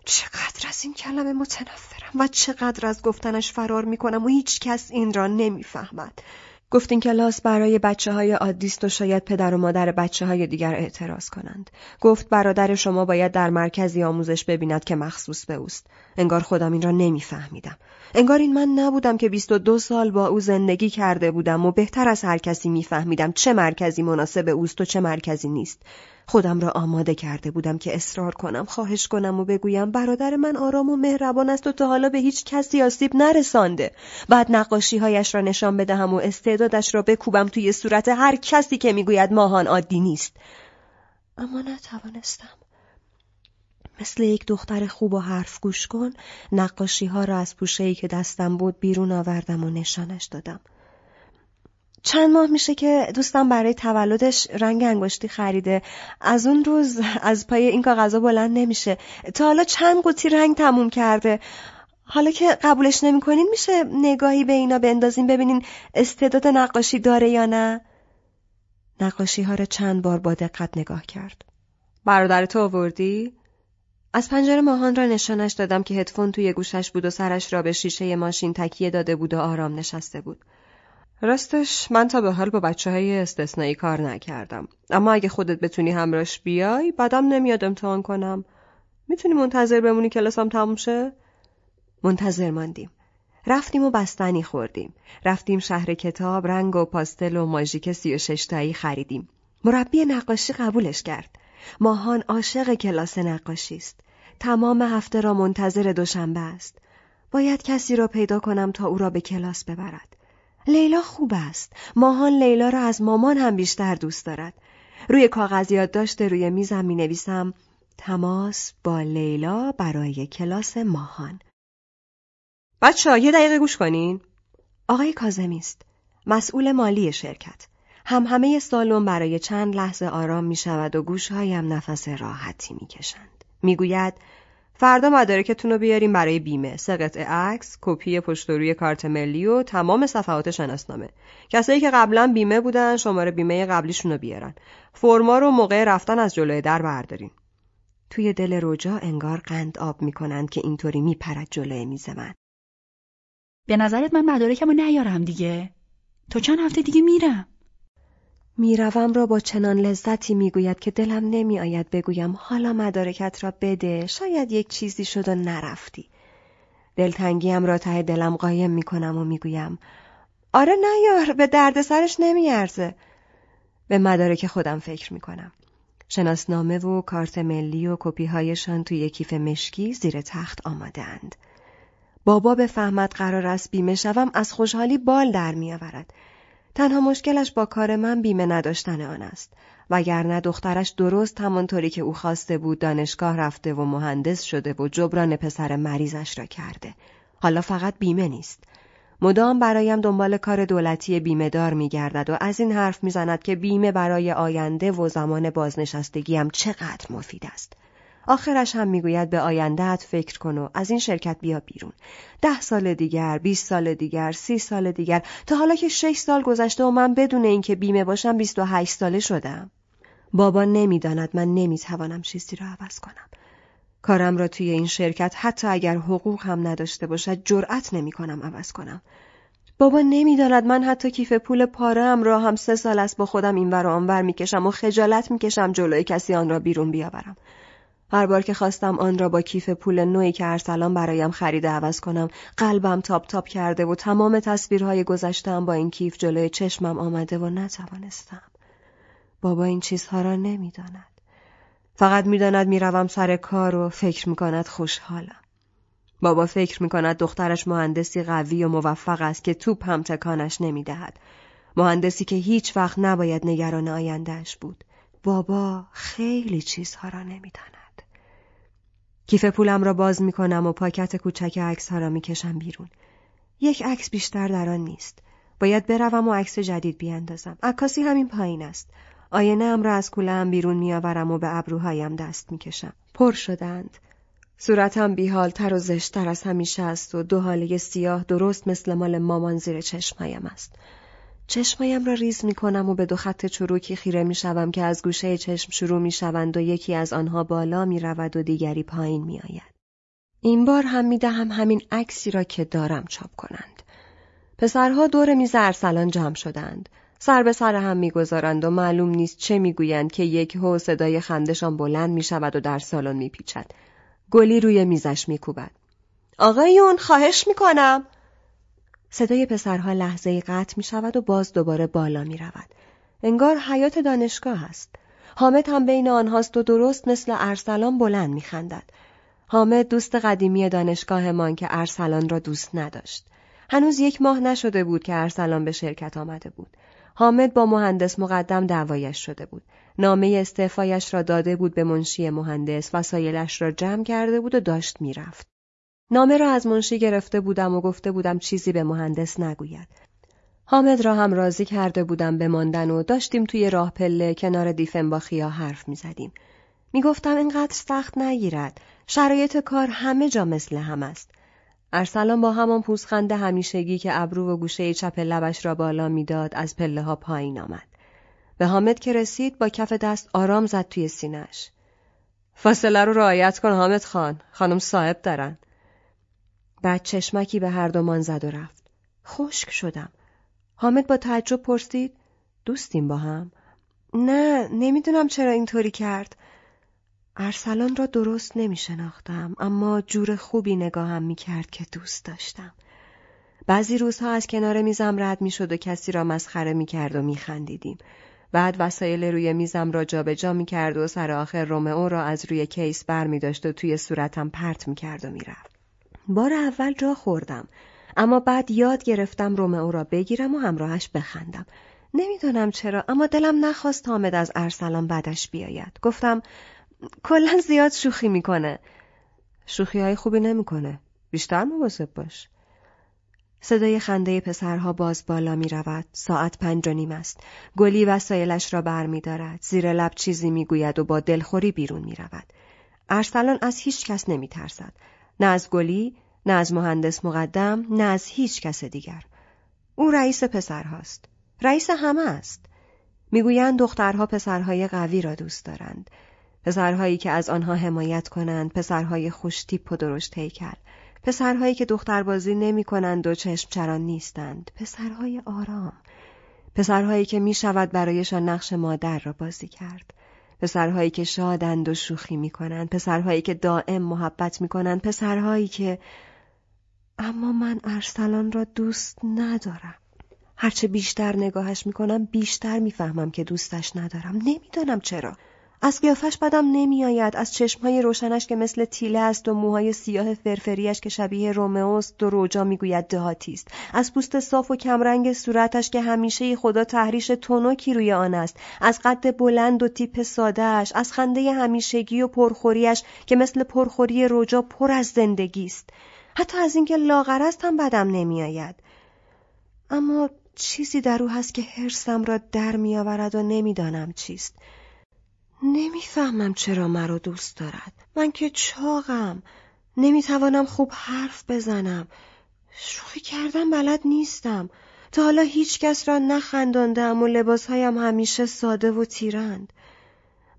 چقدر از این کلمه متنفرم و چقدر از گفتنش فرار می‌کنم و هیچ کس این را نمی‌فهمد. گفتین کلاس برای بچه های عادیست و شاید پدر و مادر بچه های دیگر اعتراض کنند. گفت برادر شما باید در مرکزی آموزش ببیند که مخصوص به اوست. انگار خودم این را نمیفهمیدم. انگار این من نبودم که 22 سال با او زندگی کرده بودم و بهتر از هر کسی میفهمیدم چه مرکزی مناسب اوست و چه مرکزی نیست. خودم را آماده کرده بودم که اصرار کنم خواهش کنم و بگویم برادر من آرام و مهربان است و تا حالا به هیچ کسی آسیب نرسانده. بعد نقاشی هایش را نشان بدهم و استعدادش را بکوبم توی صورت هر کسی که می‌گوید ماهان عادی نیست. اما نتوانستم. مثل یک دختر خوب و حرف گوش کن نقاشی ها را از پوشه ای که دستم بود بیرون آوردم و نشانش دادم. چند ماه میشه که دوستم برای تولدش رنگ انگشتی خریده. از اون روز از پای این کاغذا بلند نمیشه. تا حالا چند قوطی رنگ تموم کرده. حالا که قبولش نمی‌کنین میشه نگاهی به اینا بندازین ببینین استعداد نقاشی داره یا نه. نقاشی ها را چند بار با دقت نگاه کرد. برادر تو آوردی؟ از پنجره ماهان را نشانش دادم که هدفون توی گوشش بود و سرش را به شیشه ماشین تکیه داده بود و آرام نشسته بود. راستش من تا به حال با بچه های استثنایی کار نکردم اما اگه خودت بتونی همراش بیای بعدم نمیاد امتحان کنم می‌تونی منتظر بمونی کلاسم تموم شه؟ منتظر ماندیم رفتیم و بستنی خوردیم. رفتیم شهر کتاب، رنگ و پاستل و ماژیک سی و ششتایی خریدیم. مربی نقاشی قبولش کرد. ماهان عاشق کلاس نقاشی است. تمام هفته را منتظر دوشنبه است. باید کسی را پیدا کنم تا او را به کلاس ببرد. لیلا خوب است. ماهان لیلا را از مامان هم بیشتر دوست دارد. روی کاغذ داشته روی میزم می نویسم تماس با لیلا برای کلاس ماهان. بچه یه دقیقه گوش کنین. آقای کازمی است. مسئول مالی شرکت. هم همه سالن برای چند لحظه آرام می شود و گوشهایم نفس راحتی می کشند. می گوید فردا مدارکتون رو بیاریم برای بیمه. سه قطعه عکس کپی پشت روی کارت ملی و تمام صفحات شناسنامه. کسایی که قبلا بیمه بودن شماره بیمه قبلیشون رو بیارن. فرما رو موقع رفتن از جلوی در بردارین. توی دل روجا انگار قند آب می‌کنند که اینطوری میپرد جلوی میز من. به نظرت من مدارکمو نیارم دیگه؟ تا چند هفته دیگه میرم؟ می‌روم را با چنان لذتی می‌گوید که دلم نمیآید بگویم حالا مدارکت را بده شاید یک چیزی شد و نرفتی دلتنگیم را ته دلم قایم می‌کنم و می‌گویم آره نیار به دردسرش نمیارزه به مدارک خودم فکر می‌کنم شناسنامه و کارت ملی و کپی هایشان توی کیف مشکی زیر تخت آماده اند. بابا به فهمت قرار است بیمه شوم از خوشحالی بال در میآورد. تنها مشکلش با کار من بیمه نداشتن آن است. وگرنه دخترش درست همانطوری که او خواسته بود دانشگاه رفته و مهندس شده و جبران پسر مریضش را کرده. حالا فقط بیمه نیست. مدام برایم دنبال کار دولتی بیمه دار می گردد و از این حرف می زند که بیمه برای آینده و زمان بازنشستگیم چقدر مفید است. آخرش هم می‌گوید به آیندهت فکر کن و از این شرکت بیا بیرون. ده سال دیگر، بیست سال دیگر، سی سال دیگر، تا حالا که شش سال گذشته و من بدون اینکه بیمه باشم بیست و هشت ساله شدم. بابا نمی‌داند من نمی‌توانم چیزی را عوض کنم. کارم را توی این شرکت حتی اگر حقوق هم نداشته باشد جرأت نمی کنم عوض کنم. بابا نمی‌داند من حتی کیف پول پارم را هم سه سال است با خودم اینور و آنور می‌کشم و خجالت می‌کشم جلوی کسی آن را بیرون بیاورم. هر بار که خواستم آن را با کیف پول نوعی که ارسلان برایم خریده عوض کنم قلبم تاپ تاپ کرده و تمام تصویرهای گذشتم با این کیف جلوی چشمم آمده و نتوانستم. بابا این چیزها را نمی‌داند. فقط می‌داند می‌روم سر کار و فکر می‌کند خوشحالم. بابا فکر می‌کند دخترش مهندسی قوی و موفق است که توپ هم تکانش نمی‌دهد. مهندسی که هیچ وقت نباید نگران آیندهش بود. بابا خیلی چیزها را نمی‌داند. کیف پولم را باز می‌کنم و پاکت کوچک عکس ها را می‌کشم بیرون. یک عکس بیشتر در آن نیست. باید بروم و عکس جدید بیاندازم. عکاسی همین پایین است. آینه ام را از کولم بیرون میآورم و به ابروهایم دست می‌کشم. پر شدند. صورتم بیحالتر و زشتر از همیشه است و دو حاله سیاه درست مثل مال مامان زیر چشمهایم است. چشمهایم را ریز می کنم و به دو خط چروکی خیره می شوم که از گوشه چشم شروع می شوند و یکی از آنها بالا می رود و دیگری پایین می آید. این بار هم می دهم همین عکسی را که دارم چاپ کنند. پسرها دور میز ارسلان جمع شدند. سر به سر هم می‌گذارند و معلوم نیست چه می‌گویند که یک هو صدای خندشان بلند می شود و در سالن میپیچد. گلی روی میزش میکوبد. آقایون خواهش می‌کنم. صدای پسرها لحظه قطع می شود و باز دوباره بالا می رود. انگار حیات دانشگاه است. حامد هم بین آنهاست و درست مثل ارسلان بلند می خندد. حامد دوست قدیمی دانشگاهمان که ارسلان را دوست نداشت. هنوز یک ماه نشده بود که ارسلان به شرکت آمده بود. حامد با مهندس مقدم دعوایش شده بود. نامه استعفایش را داده بود به منشی مهندس وسایلش را جمع کرده بود و داشت می‌رفت. نامه را از منشی گرفته بودم و گفته بودم چیزی به مهندس نگوید. حامد را هم راضی کرده بودم به ماندن و داشتیم توی راه پله کنار دیفنباخیا حرف می زدیم. می گفتم اینقدر سخت نگیرد. شرایط کار همه جا مثل هم است. ارسلان با همان پوزخند همیشگی که ابرو و گوشه چپ لبش را بالا می‌داد از پله ها پایین آمد. به حامد که رسید با کف دست آرام زد توی سینش. فاصله رو رعایت کن حامد خان. خانم صاحب دارن. بعد چشمکی به هر دومان زد و رفت. خشک شدم. حامد با تعجب پرسید دوستیم با هم؟ نه نمی‌دونم چرا اینطوری کرد. ارسلان را درست نمی شناختم اما جور خوبی نگاهم می کرد که دوست داشتم. بعضی روزها از کنار میزم رد می‌شد و کسی را مسخره می‌کرد و میخندیدیم. بعد وسایل روی میزم را جابجا می‌کرد و سر آخر رومئو را از روی کیس بر می داشت و توی صورتم پرت می‌کرد و می‌رفت. بار اول جا خوردم اما بعد یاد گرفتم رومئو را بگیرم و همراهش بخندم. نمی‌دانم چرا اما دلم نخواست حامد از ارسلان بعدش بیاید. گفتم کلا زیاد شوخی می‌کنه. شوخی های خوبی نمی‌کنه. بیشتر مواظب باش. صدای خنده پسرها باز بالا می رود. ساعت پنج و نیم است. گلی وسایلش را بر می دارد. زیر لب چیزی می گوید و با دلخوری بیرون می رود. ارسلان از هیچ کس نمی ترسد. نه از گلی، نه از مهندس مقدم، نه از هیچ کس دیگر. او رئیس پسرهاست. رئیس همه است. می‌گویند دخترها پسرهای قوی را دوست دارند. پسرهایی که از آنها حمایت کنند، پسرهای خوشتیپ و درشت هیکل. پسرهایی که دختربازی نمی کنند و چشم چران نیستند. پسرهای آرام. پسرهایی که می شود برایشان نقش مادر را بازی کرد. پسرهایی که شادند و شوخی می کنند. پسرهایی که دائم محبت می کنند. پسرهایی که... اما من ارسلان را دوست ندارم. هرچه بیشتر نگاهش می‌کنم بیشتر می‌فهمم که دوستش ندارم نمی‌دانم چرا از قیافش بدم نمیآید. از چشمهای روشنش که مثل تیله است و موهای سیاه فرفریش که شبیه رومئوست و روجا می‌گوید دهاتی است. از پوست صاف و کمرنگ صورتش که همیشه خدا تحریش تونوکی روی آن است. از قد بلند و تیپ سادهش از خنده همیشگی و پرخوریش که مثل پرخوری روجا پر از زندگی است. حتی از اینکه لاغر است هم بدم نمیآید. اما چیزی در او هست که حرسم را در میآورد و نمی‌دانم چیست. نمی‌فهمم چرا مرا دوست دارد. من که چاقم. نمی‌توانم خوب حرف بزنم. شوخی کردن بلد نیستم. تا حالا هیچ کس را نخنداندم و لباسهایم همیشه ساده و تیرند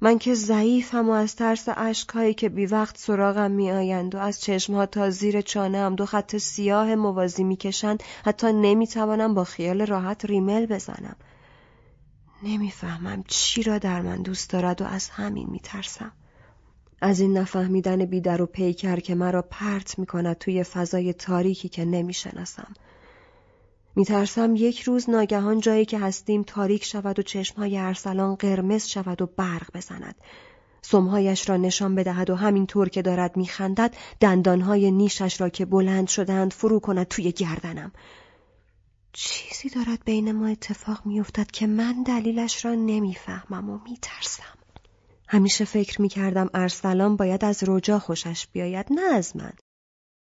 من که ضعیفم و از ترس اشکهایی که بی وقت سراغم می آیند و از چشمها تا زیر چانه دو خط سیاه موازی می کشند حتی نمی توانم با خیال راحت ریمل بزنم. نمی‌فهمم چی را در من دوست دارد و از همین می ترسم. از این نفهمیدن بیدر و پیکر که مرا پرت می کند توی فضای تاریکی که نمی شناسم. میترسم یک روز ناگهان جایی که هستیم تاریک شود و چشمهای ارسلان قرمز شود و برق بزند. سمهایش را نشان بدهد و همینطور که دارد میخندد دندانهای نیشش را که بلند شدند فرو کند توی گردنم. چیزی دارد بین ما اتفاق میافتد که من دلیلش را نمی‌فهمم و میترسم. همیشه فکر می‌کردم ارسلان باید از روجا خوشش بیاید نه از من.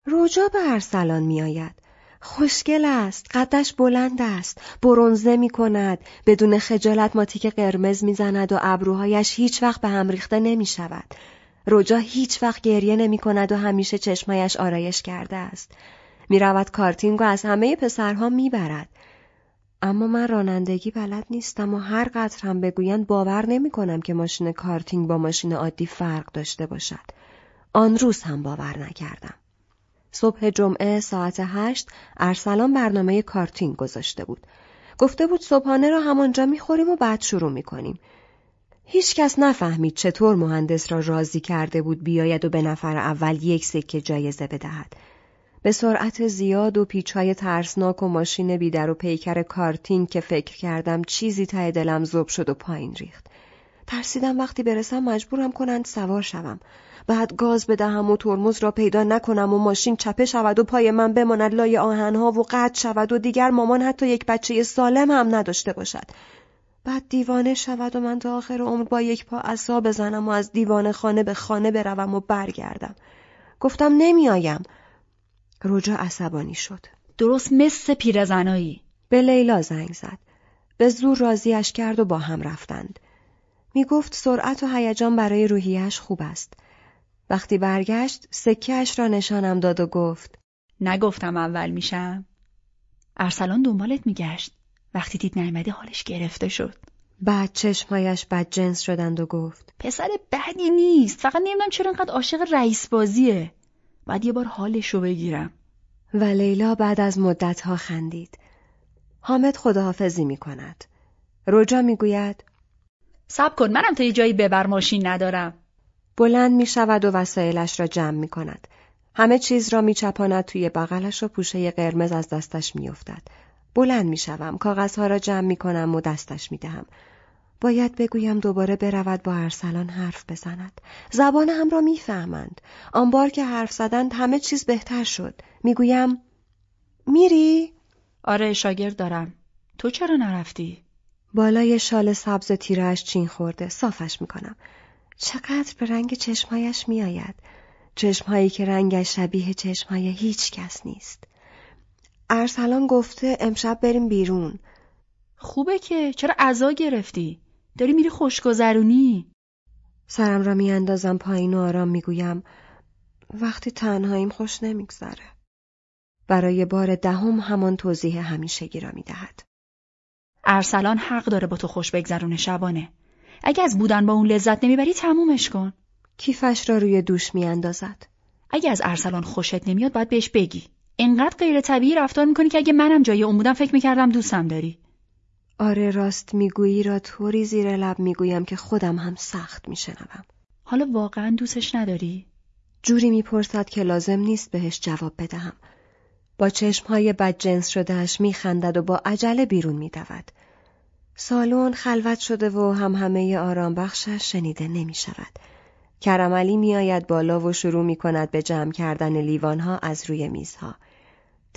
روجا به ارسلان میآید. خوشگل است قدش بلند است برونزه می کند بدون خجالت ماتیک قرمز می‌زند و ابروهایش هیچ وقت به هم ریخته نمی شود رجا هیچ وقت گریه نمی کند و همیشه چشمایش آرایش کرده است می رود کارتینگ و از همه پسرها می برد. اما من رانندگی بلد نیستم و هر قدر هم بگویند باور نمی کنم که ماشین کارتینگ با ماشین عادی فرق داشته باشد. آن روز هم باور نکردم. صبح جمعه ساعت هشت ارسلان برنامه کارتینگ گذاشته بود. گفته بود صبحانه را همانجا می‌خوریم و بعد شروع می‌کنیم. هیچ کس نفهمید چطور مهندس را راضی کرده بود بیاید و به نفر اول یک سکه جایزه بدهد. به سرعت زیاد و پیچهای ترسناک و ماشین بی‌در و پیکر کارتینگ که فکر کردم چیزی ته دلم ذوب شد و پایین ریخت. ترسیدم وقتی برسم مجبورم کنند سوار شوم. بعد گاز بدهم و ترمز را پیدا نکنم و ماشین چپه شود و پای من بماند لای آهنها و قطع شود و دیگر مامان حتی یک بچه سالم هم نداشته باشد بعد دیوانه شود و من تا آخر عمر با یک پا عصا بزنم و از دیوانه خانه به خانه بروم و برگردم گفتم نمیآیم رجا عصبانی شد. درست مثل پیرزنایی. به لیلا زنگ زد. به زور راضیش کرد و با هم رفتند. می گفت سرعت و هیجان برای روحیش خوب است. وقتی برگشت سکهش را نشانم داد و گفت نگفتم اول میشم. ارسلان دنبالت میگشت. وقتی دید نیامدی حالش گرفته شد. بعد چشمهایش بد جنس شدند و گفت پسر بدی نیست. فقط نمی‌دونم چرا انقدر عاشق رئیس بازیه بعد یه بار حالش رو بگیرم و لیلا بعد از مدتها خندید حامد خداحافظی می کند رجا می‌گوید سب کن منم تا یه جایی ببر ماشین ندارم بلند می شود و وسایلش را جمع می کند. همه چیز را میچپاند توی بغلش و پوشه قرمز از دستش میافتد. بلند می‌شوم، کاغذها را جمع می‌کنم و دستش می‌دهم. باید بگویم دوباره برود با ارسلان حرف بزند. زبان هم را می‌فهمند. آن بار که حرف زدند همه چیز بهتر شد. می‌گویم میری؟ آره شاگرد دارم. تو چرا نرفتی؟ بالای شال سبز تیرش چین خورده. صافش می‌کنم. چقدر به رنگ چشمهایش میآید. چشمهایی که رنگش شبیه چشمهای هیچ کس نیست. ارسلان گفته امشب بریم بیرون. خوبه که چرا عزا گرفتی؟ داری میری خوشگذرونی؟ سرم را میاندازم پایین و آرام می‌گویم وقتی تنهاییم خوش نمیگذره. برای بار دهم همان توضیح همیشگی را می‌دهد. ارسلان حق داره با تو خوش بگذرونه شبانه. اگه از بودن با اون لذت نمی‌بری تمومش کن. کیفش را روی دوش میاندازد. اگه از ارسلان خوشت نمیاد باید بهش بگی. انقدر غیر طبیعی رفتار می‌کنی که اگه منم جای اون بودم فکر می‌کردم دوستم داری. آره راست می‌گویی را طوری زیر لب می‌گویم که خودم هم سخت میشنوم. حالا واقعا دوستش نداری؟ جوری می‌پرسد که لازم نیست بهش جواب بدهم. با چشمهای بدجنس شدهش میخندد و با عجله بیرون میدود. سالن خلوت شده و هم همه آرام بخشش شنیده نمی شود. کرملی میآید بالا و شروع می کند به جمع کردن لیوانها از روی میزها.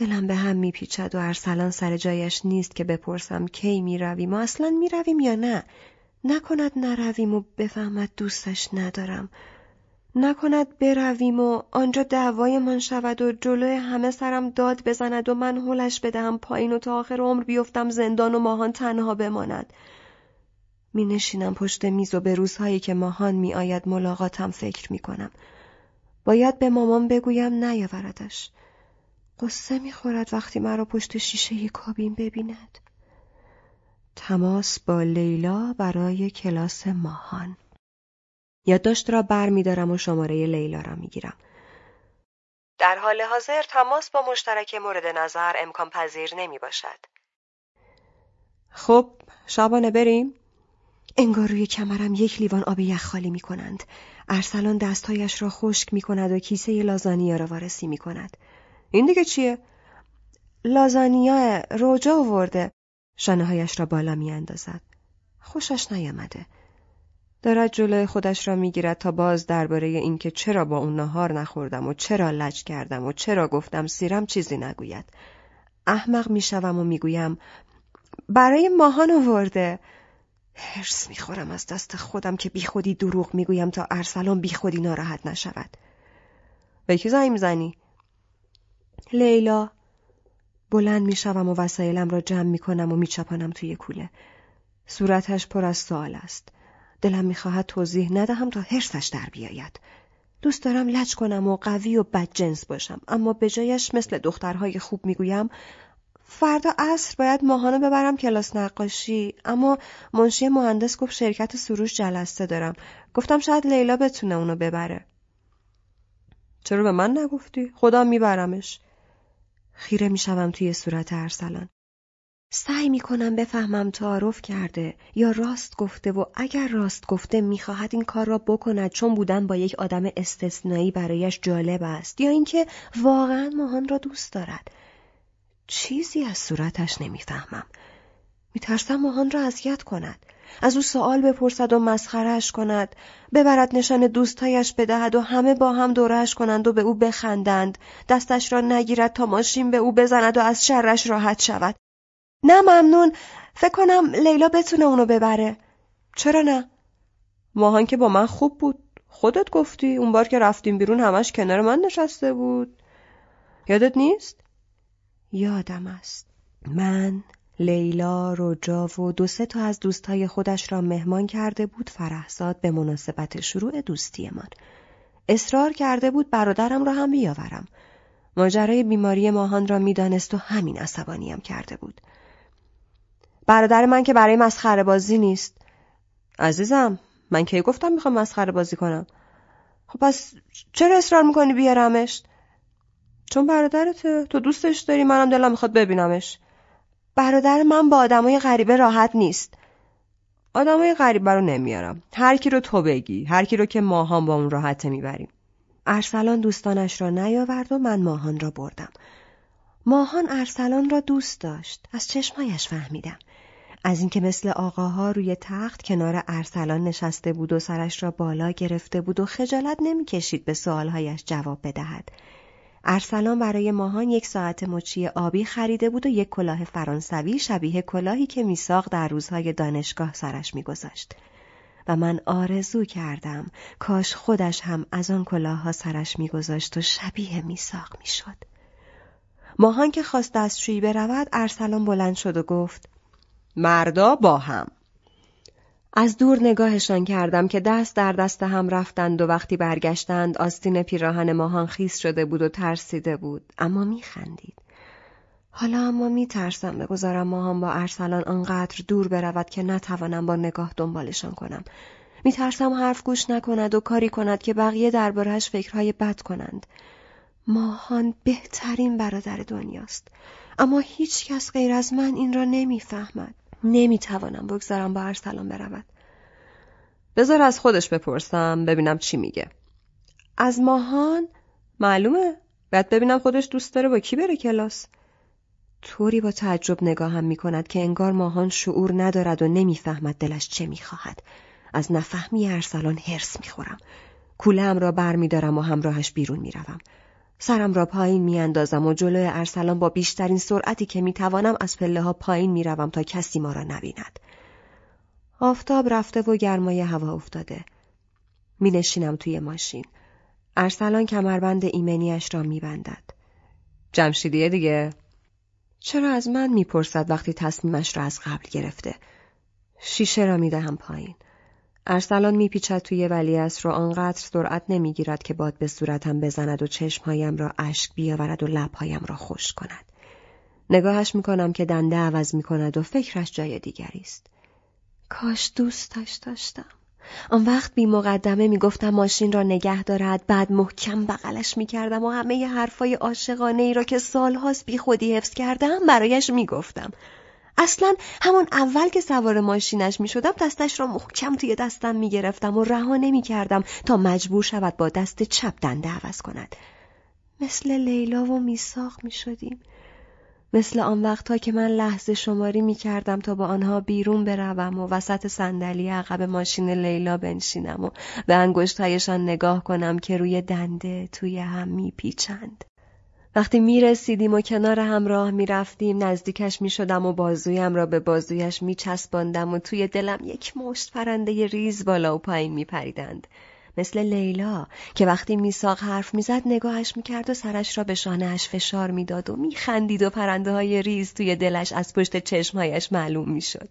دلم به هم میپیچد و ارسلان سر جایش نیست که بپرسم کی می‌رویم و اصلا می‌رویم یا نه نکند نرویم و بفهمد دوستش ندارم نکند برویم و آنجا دعوایمان شود و جلوی همه سرم داد بزند و من هلش بدهم پایین و تا آخر عمر بیفتم زندان و ماهان تنها بماند می نشینم پشت میز و به روزهایی که ماهان می آید ملاقاتم فکر می کنم. باید به مامان بگویم نیاوردش. قصه می‌خورد وقتی مرا پشت شیشه کابین ببیند. تماس با لیلا برای کلاس ماهان. یادداشت را بر و شماره لیلا را می گیرم. در حال حاضر تماس با مشترک مورد نظر امکان پذیر نمی باشد. خب شبانه بریم؟ انگار روی کمرم یک لیوان آب یخ خالی می کنند. ارسلان دستهایش را خشک می کند و کیسه لازانیا را وارسی می کند. این دیگه چیه؟ لازانیا روجا آورده. شانه هایش را بالا می اندازد. خوشش نیامده. دارد جلوی خودش را می‌گیرد تا باز درباره اینکه چرا با اون نهار نخوردم و چرا لج کردم و چرا گفتم سیرم چیزی نگوید. احمق می‌شوم و می‌گویم برای ماهان آورده. هرس می‌خورم از دست خودم که بیخودی دروغ می‌گویم تا ارسلان بیخودی ناراحت نشود. به کی زنگ می‌زنی؟ لیلا بلند می‌شوم و وسایلم را جمع می‌کنم و میچپانم توی کوله. صورتش پر از سوال است. دلم می‌خواهد توضیح ندهم تا حرسش در بیاید. دوست دارم لج کنم و قوی و بدجنس باشم اما به جایش مثل دخترهای خوب می‌گویم فردا عصر باید ماهانو ببرم کلاس نقاشی اما منشی مهندس گفت شرکت سروش جلسه دارم گفتم شاید لیلا بتونه اونو ببره چرا به من نگفتی خودم میبرمش خیره می‌شوم توی صورت ارسلان. سعی می کنم بفهمم تعارف کرده یا راست گفته و اگر راست گفته می‌خواهد این کار را بکند چون بودن با یک آدم استثنایی برایش جالب است یا اینکه واقعا ماهان را دوست دارد. چیزی از صورتش نمی‌فهمم. میترسم ماهان را اذیت کند. از او سوال بپرسد و مسخرش کند. ببرد نشان دوستایش بدهد و همه با هم دورش کنند و به او بخندند. دستش را نگیرد تا ماشین به او بزند و از شرش راحت شود. نه ممنون. فکر کنم لیلا بتونه اونو ببره. چرا نه؟ ماهان که با من خوب بود. خودت گفتی. اون بار که رفتیم بیرون همش کنار من نشسته بود. یادت نیست؟ یادم است. من لیلا رجا و دو سه تا از دوستای خودش را مهمان کرده بود فرهزاد به مناسبت شروع دوستیمان. اصرار کرده بود برادرم را هم بیاورم. ماجرای بیماری ماهان را می‌دانست و همین عصبانیم کرده بود. برادر من که برای مسخره بازی نیست. عزیزم من کی گفتم می‌خوام مسخره بازی کنم؟ خب پس چرا اصرار می‌کنی بیارمش؟ چون برادرته تو دوستش داری منم دلم می‌خواد ببینمش. برادر من با آدمای غریبه راحت نیست آدمای غریبه رو نمیارم هر کی رو تو بگی هر کی رو که ماهام با اون راحته می‌بریم ارسلان دوستانش را نیاورد و من ماهان را بردم. ماهان ارسلان را دوست داشت. از چشمایش فهمیدم. از اینکه مثل آقاها روی تخت کنار ارسلان نشسته بود و سرش را بالا گرفته بود و خجالت نمی‌کشید به سوالهایش جواب بدهد. ارسلان برای ماهان یک ساعت مچی آبی خریده بود و یک کلاه فرانسوی شبیه کلاهی که میساق در روزهای دانشگاه سرش میگذاشت. و من آرزو کردم کاش خودش هم از آن کلاه سرش میگذاشت و شبیه میساق می‌شد. ماهان که خواست دستشویی برود ارسلان بلند شد و گفت مردا با هم از دور نگاهشان کردم که دست در دست هم رفتند و وقتی برگشتند آستین پیراهن ماهان خیس شده بود و ترسیده بود. اما میخندید. حالا اما میترسم بگذارم ماهان با ارسلان آنقدر دور برود که نتوانم با نگاه دنبالشان کنم. میترسم حرف گوش نکند و کاری کند که بقیه دربارهش فکرهای بد کنند. ماهان بهترین برادر دنیاست. اما هیچ کس غیر از من این را نمی‌فهمد. نمی‌توانم بگذارم با ارسلان برود. بذار از خودش بپرسم ببینم چی میگه. از ماهان؟ معلومه. باید ببینم خودش دوست داره با کی بره کلاس. طوری با تعجب نگاهم می‌کند که انگار ماهان شعور ندارد و نمی‌فهمد دلش چه می‌خواهد. از نفهمی ارسلان هرس می‌خورم. کولم را بر میدارم و همراهش بیرون می‌روم. سرم را پایین میاندازم و جلوی ارسلان با بیشترین سرعتی که می‌توانم از پله ها پایین می‌روم تا کسی ما را نبیند. آفتاب رفته و گرمای هوا افتاده. می نشینم توی ماشین. ارسلان کمربند ایمنیش را میبندد. جمشیدیه دیگه؟ چرا از من می‌پرسد وقتی تصمیمش را از قبل گرفته؟ شیشه را می‌دهم پایین. ارسلان میپیچد توی ولیعصر رو آنقدر سرعت نمی‌گیرد که باد به صورتم بزند و چشمهایم را اشک بیاورد و لبهایم را خوش کند. نگاهش می‌کنم که دنده عوض می‌کند و فکرش جای دیگری است. کاش دوستش داشتم. آن وقت بی مقدمه می‌گفتم ماشین را نگه دارد بعد محکم بغلش می‌کردم و همه ی حرفای عاشقانه ای را که سالهاست بی خودی حفظ کردم برایش می‌گفتم. اصلا همون اول که سوار ماشینش می شدم دستش را محکم توی دستم می گرفتم و رها نمی کردم تا مجبور شود با دست چپ دنده عوض کند. مثل لیلا و میساخ می شدیم. مثل آن وقتها که من لحظه شماری می کردم تا با آنها بیرون بروم و وسط صندلی عقب ماشین لیلا بنشینم و به انگشتهایشان نگاه کنم که روی دنده توی هم می پیچند. وقتی می رسیدیم و کنار هم راه می رفتیم نزدیکش می شدم و بازویم را به بازویش می چسباندم و توی دلم یک مشت پرنده ریز بالا و پایین می پریدند. مثل لیلا که وقتی میساق حرف می‌زد نگاهش می‌کرد و سرش را به شانهاش فشار می‌داد و میخندید و پرنده های ریز توی دلش از پشت چشمهایش معلوم می‌شد.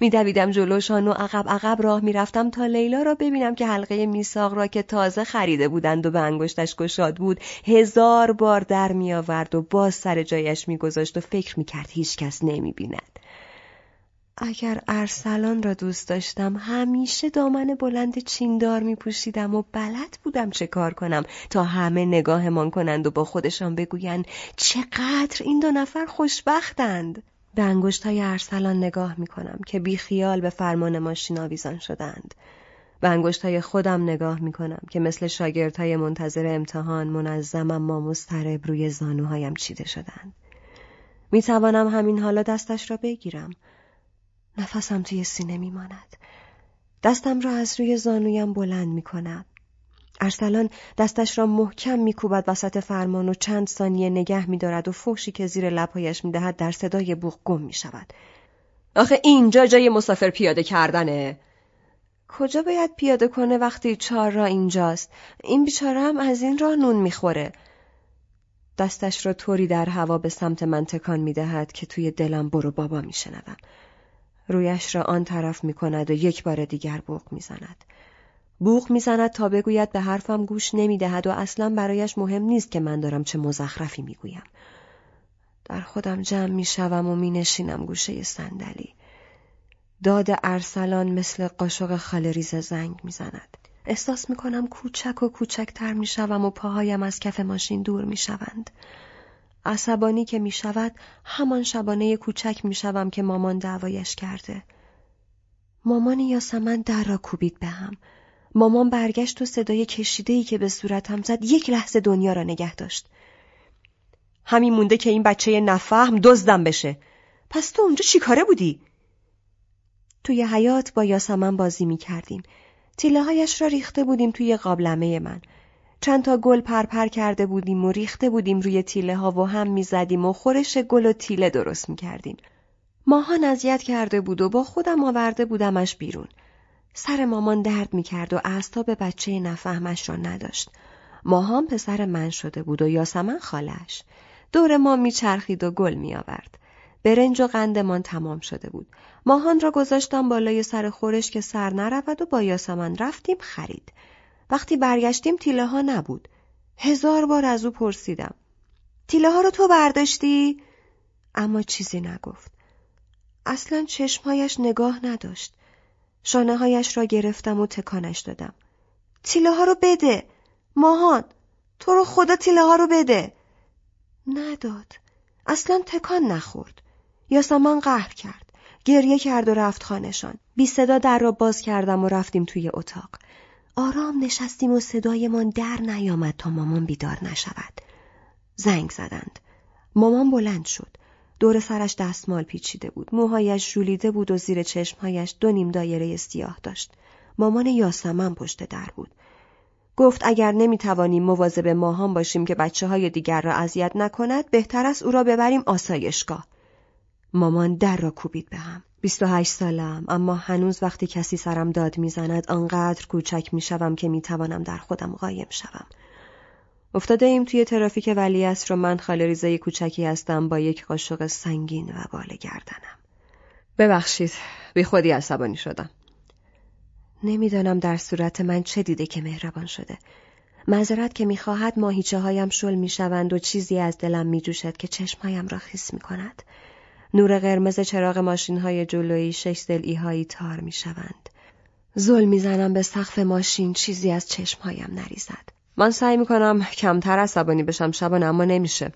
میدویدم جلوشان و عقب عقب راه می‌رفتم تا لیلا را ببینم که حلقه میساق را که تازه خریده بودند و به انگشتش گشاد بود هزار بار در میآورد و باز سر جایش میگذاشت و فکر می‌کرد هیچکس نمی‌بیند اگر ارسلان را دوست داشتم همیشه دامن بلند چیندار می پوشیدم و بلد بودم چه کار کنم تا همه نگاهمان کنند و با خودشان بگویند چقدر این دو نفر خوشبختند. به انگشت های ارسلان نگاه می کنم که بی خیال به فرمان ماشین آویزان شدند. به انگشت های خودم نگاه می کنم که مثل شاگردهای منتظر امتحان منظم اما مسترب روی زانوهایم چیده شدند. می توانم همین حالا دستش را بگیرم. نفسم توی سینه می ماند. دستم را از روی زانویم بلند می کنم. ارسلان دستش را محکم میکوبد وسط فرمان و چند ثانیه نگه میدارد و فوشی که زیر لبهایش می‌دهد در صدای بوغ گم می‌شود. آخه اینجا جای مسافر پیاده کردنه. کجا باید پیاده کنه وقتی چهار را اینجاست؟ این بیچاره هم از این راه نون می‌خوره. دستش را طوری در هوا به سمت من تکان می‌دهد که توی دلم برو بابا میشنوم. رویش را آن طرف می‌کند و یک بار دیگر بوغ می‌زند. بوغ می‌زند تا بگوید به حرفم گوش نمی‌دهد و اصلا برایش مهم نیست که من دارم چه مزخرفی می‌گویم. در خودم جمع می‌شوم و مینشینم گوشه صندلی. داد ارسلان مثل قاشق خالریز زنگ می‌زند. احساس می‌کنم کوچک و کوچکتر می‌شوم و پاهایم از کف ماشین دور می‌شوند. عصبانی که می‌شود همان شبانه کوچک می‌شوم که مامان دعوایش کرده. مامان یاسمن در را کوبید به هم. مامان برگشت و صدای کشیدهی که به صورتم زد یک لحظه دنیا را نگه داشت. همین مونده که این بچه نفهم دزدم بشه. پس تو اونجا چی کاره بودی؟ توی حیات با یاسمن بازی می کردیم. تیله را ریخته بودیم توی قابلمه من. چند تا گل پرپر کرده بودیم و ریخته بودیم روی تیله ها و هم می زدیم و خورش گل و تیله درست می کردیم. ماهان کرده بود و با خودم آورده بودمش بیرون. سر مامان درد می کرد و به بچه نفهمش را نداشت. ماهان پسر من شده بود و یاسمن خالش. دور ما میچرخید و گل می آورد. برنج و قندمان تمام شده بود. ماهان را گذاشتم بالای سر خورش که سر نرود و با یاسمن رفتیم خرید. وقتی برگشتیم تیله ها نبود. هزار بار از او پرسیدم. تیله ها رو تو برداشتی؟ اما چیزی نگفت. اصلا چشمهایش نگاه نداشت. شانه هایش را گرفتم و تکانش دادم. تیله ها رو بده. ماهان تو رو خدا تیله ها رو بده. نداد. اصلا تکان نخورد. یاسمان قهر کرد. گریه کرد و رفت خانشان. بی صدا در را باز کردم و رفتیم توی اتاق. آرام نشستیم و صدایمان در نیامد تا مامان بیدار نشود. زنگ زدند. مامان بلند شد. دور سرش دستمال پیچیده بود. موهایش ژولیده بود و زیر چشمهایش دو نیم دایره سیاه داشت. مامان یاسمن پشت در بود. گفت اگر نمی‌توانیم مواظب ماهان باشیم که بچه های دیگر را اذیت نکند بهتر است او را ببریم آسایشگاه. مامان در را کوبید به هم. 28 سالم اما هنوز وقتی کسی سرم داد می‌زند آنقدر کوچک می‌شوم که می‌توانم در خودم قایم شوم. افتاده ایم توی ترافیک ولیعصر و من خاله کوچکی هستم با یک قاشق سنگین و بال گردنم. ببخشید بی خودی عصبانی شدم. نمی‌دانم در صورت من چه دیده که مهربان شده. معذرت که می‌خواهد ماهیچه هایم شل می‌شوند و چیزی از دلم میجوشد که چشمهایم را خیس می‌کند. نور قرمز چراغ ماشین های جلویی شش دلی هایی تار می‌شوند. زل می‌زنم به سقف ماشین چیزی از چشمهایم نریزد. من سعی می‌کنم کمتر عصبانی بشم شبان اما نمیشه.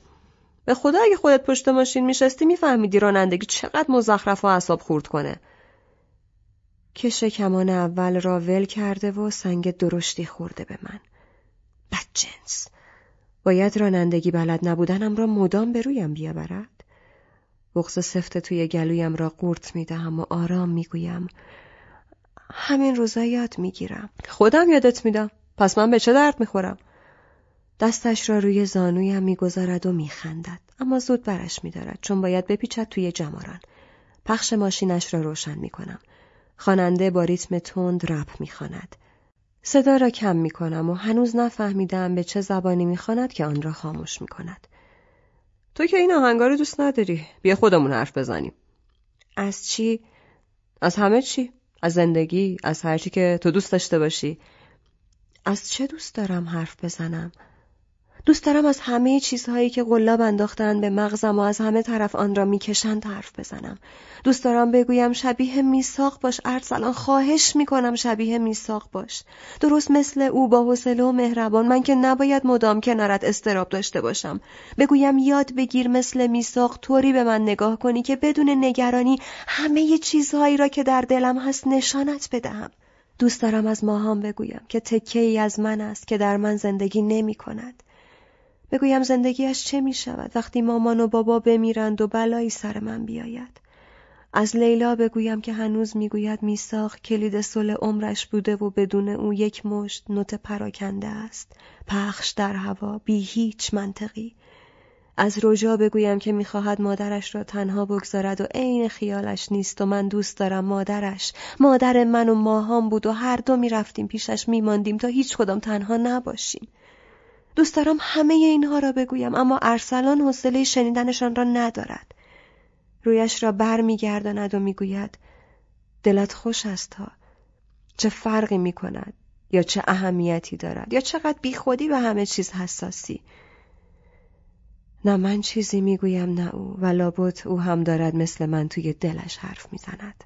به خدا اگه خودت پشت ماشین میشستی میفهمیدی رانندگی چقدر مزخرف و اعصاب خورد کنه. کش کمان اول را ول کرده و سنگ درشتی خورده به من. بدجنس. باید رانندگی بلد نبودنم را مدام به رویم بیاورد. بغز سفت توی گلویم را قورت می‌دهم و آرام می‌گویم همین روزا یاد می‌گیرم. خودم یادت میدم. پس من به چه درد می‌خورم؟ دستش را روی زانویم می‌گذارد و میخندد. اما زود برش میدارد چون باید بپیچد توی جماران. پخش ماشینش را روشن می‌کنم. خواننده با ریتم تند رپ می‌خواند. صدا را کم می‌کنم و هنوز نفهمیدم به چه زبانی می‌خواند که آن را خاموش می‌کند. تو که این آهنگا رو دوست نداری. بیا خودمون حرف بزنیم. از چی؟ از همه چی. از زندگی از هرچی که تو دوست داشته باشی. از چه دوست دارم حرف بزنم؟ دوست دارم از همه چیزهایی که قلاب انداختن به مغزم و از همه طرف آن را می‌کشند حرف بزنم. دوست دارم بگویم شبیه میساق باش ارسلان خواهش می‌کنم شبیه میساق باش. درست مثل او با حوصله و مهربان من که نباید مدام کنارت استراب داشته باشم. بگویم یاد بگیر مثل میساق طوری به من نگاه کنی که بدون نگرانی همه چیزهایی را که در دلم هست نشانت بدهم. دوست دارم از ماهام بگویم که تکه ای از من است که در من زندگی نمی کند. بگویم زندگیش چه می شود وقتی مامان و بابا بمیرند و بلایی سر من بیاید. از لیلا بگویم که هنوز می‌گوید میساخ کلید سل عمرش بوده و بدون او یک مشت نوت پراکنده است پخش در هوا بی هیچ منطقی از رجا بگویم که می‌خواهد مادرش را تنها بگذارد و عین خیالش نیست و من دوست دارم مادرش. مادر من و ماهام بود و هر دو می‌رفتیم پیشش میماندیم تا هیچ کدام تنها نباشیم. دوست دارم همه اینها را بگویم اما ارسلان حوصله شنیدنشان را ندارد. رویش را بر میگرداند و می‌گوید دلت خوش است ها چه فرقی می‌کند یا چه اهمیتی دارد یا چقدر بیخودی به همه چیز حساسی؟ نه من چیزی می‌گویم نه او و لابد او هم دارد مثل من توی دلش حرف می‌زند.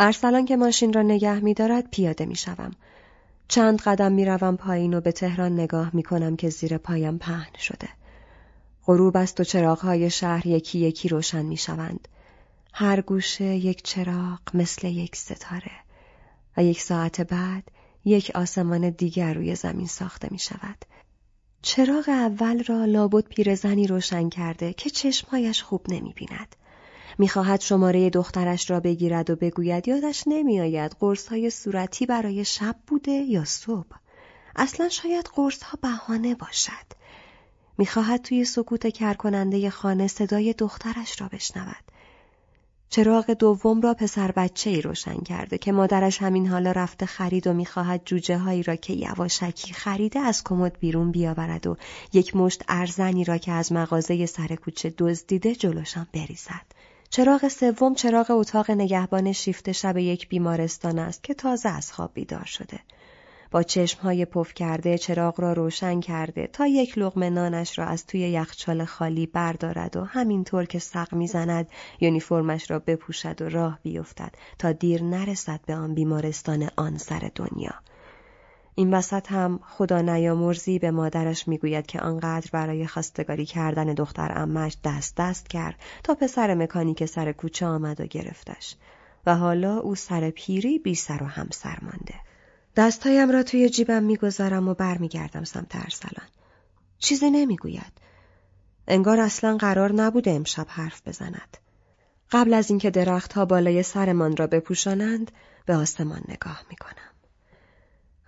ارسلان که ماشین را نگه میدارد پیاده می‌شوم. چند قدم می‌روم پایین و به تهران نگاه می‌کنم که زیر پایم پهن شده. غروب است و چراغهای شهر یکی یکی روشن می‌شوند. هر گوشه یک چراغ مثل یک ستاره و یک ساعت بعد یک آسمان دیگر روی زمین ساخته می شود. چراغ اول را لابد پیرزنی روشن کرده که چشمهایش خوب نمی بیند. می‌خواهد شماره دخترش را بگیرد و بگوید یادش نمیآید های صورتی برای شب بوده یا صبح. اصلا شاید قرص ها بهانه باشد. می‌خواهد توی سکوت کرکننده خانه صدای دخترش را بشنود. چراغ دوم را پسر بچه ای روشن کرده که مادرش همین حالا رفته خرید و می‌خواهد جوجه هایی را که یواشکی خریده از کمد بیرون بیاورد و یک مشت ارزنی را که از مغازه سر کوچه دزدیده جلوشان بریزد. چراغ سوم چراغ اتاق نگهبان شیفت شب یک بیمارستان است که تازه از خواب بیدار شده. با چشمهای پف کرده چراغ را روشن کرده تا یک لغمه نانش را از توی یخچال خالی بردارد و همینطور که سق می‌زند یونیفرمش را بپوشد و راه بیفتد تا دیر نرسد به آن بیمارستان آن سر دنیا. این وسط هم خدا نیامرزی به مادرش می‌گوید که آنقدر برای خواستگاری کردن دختر امش دست دست کرد تا پسر مکانیک سر کوچه آمد و گرفتش و حالا او سر پیری بی سر و همسر مانده. دستهایم را توی جیبم می‌گذارم و برمیگردم سمت ارسلان. چیزی نمی‌گوید. انگار اصلا قرار نبوده امشب حرف بزند. قبل از اینکه درختها بالای سرمان را بپوشانند به آسمان نگاه می‌کنم.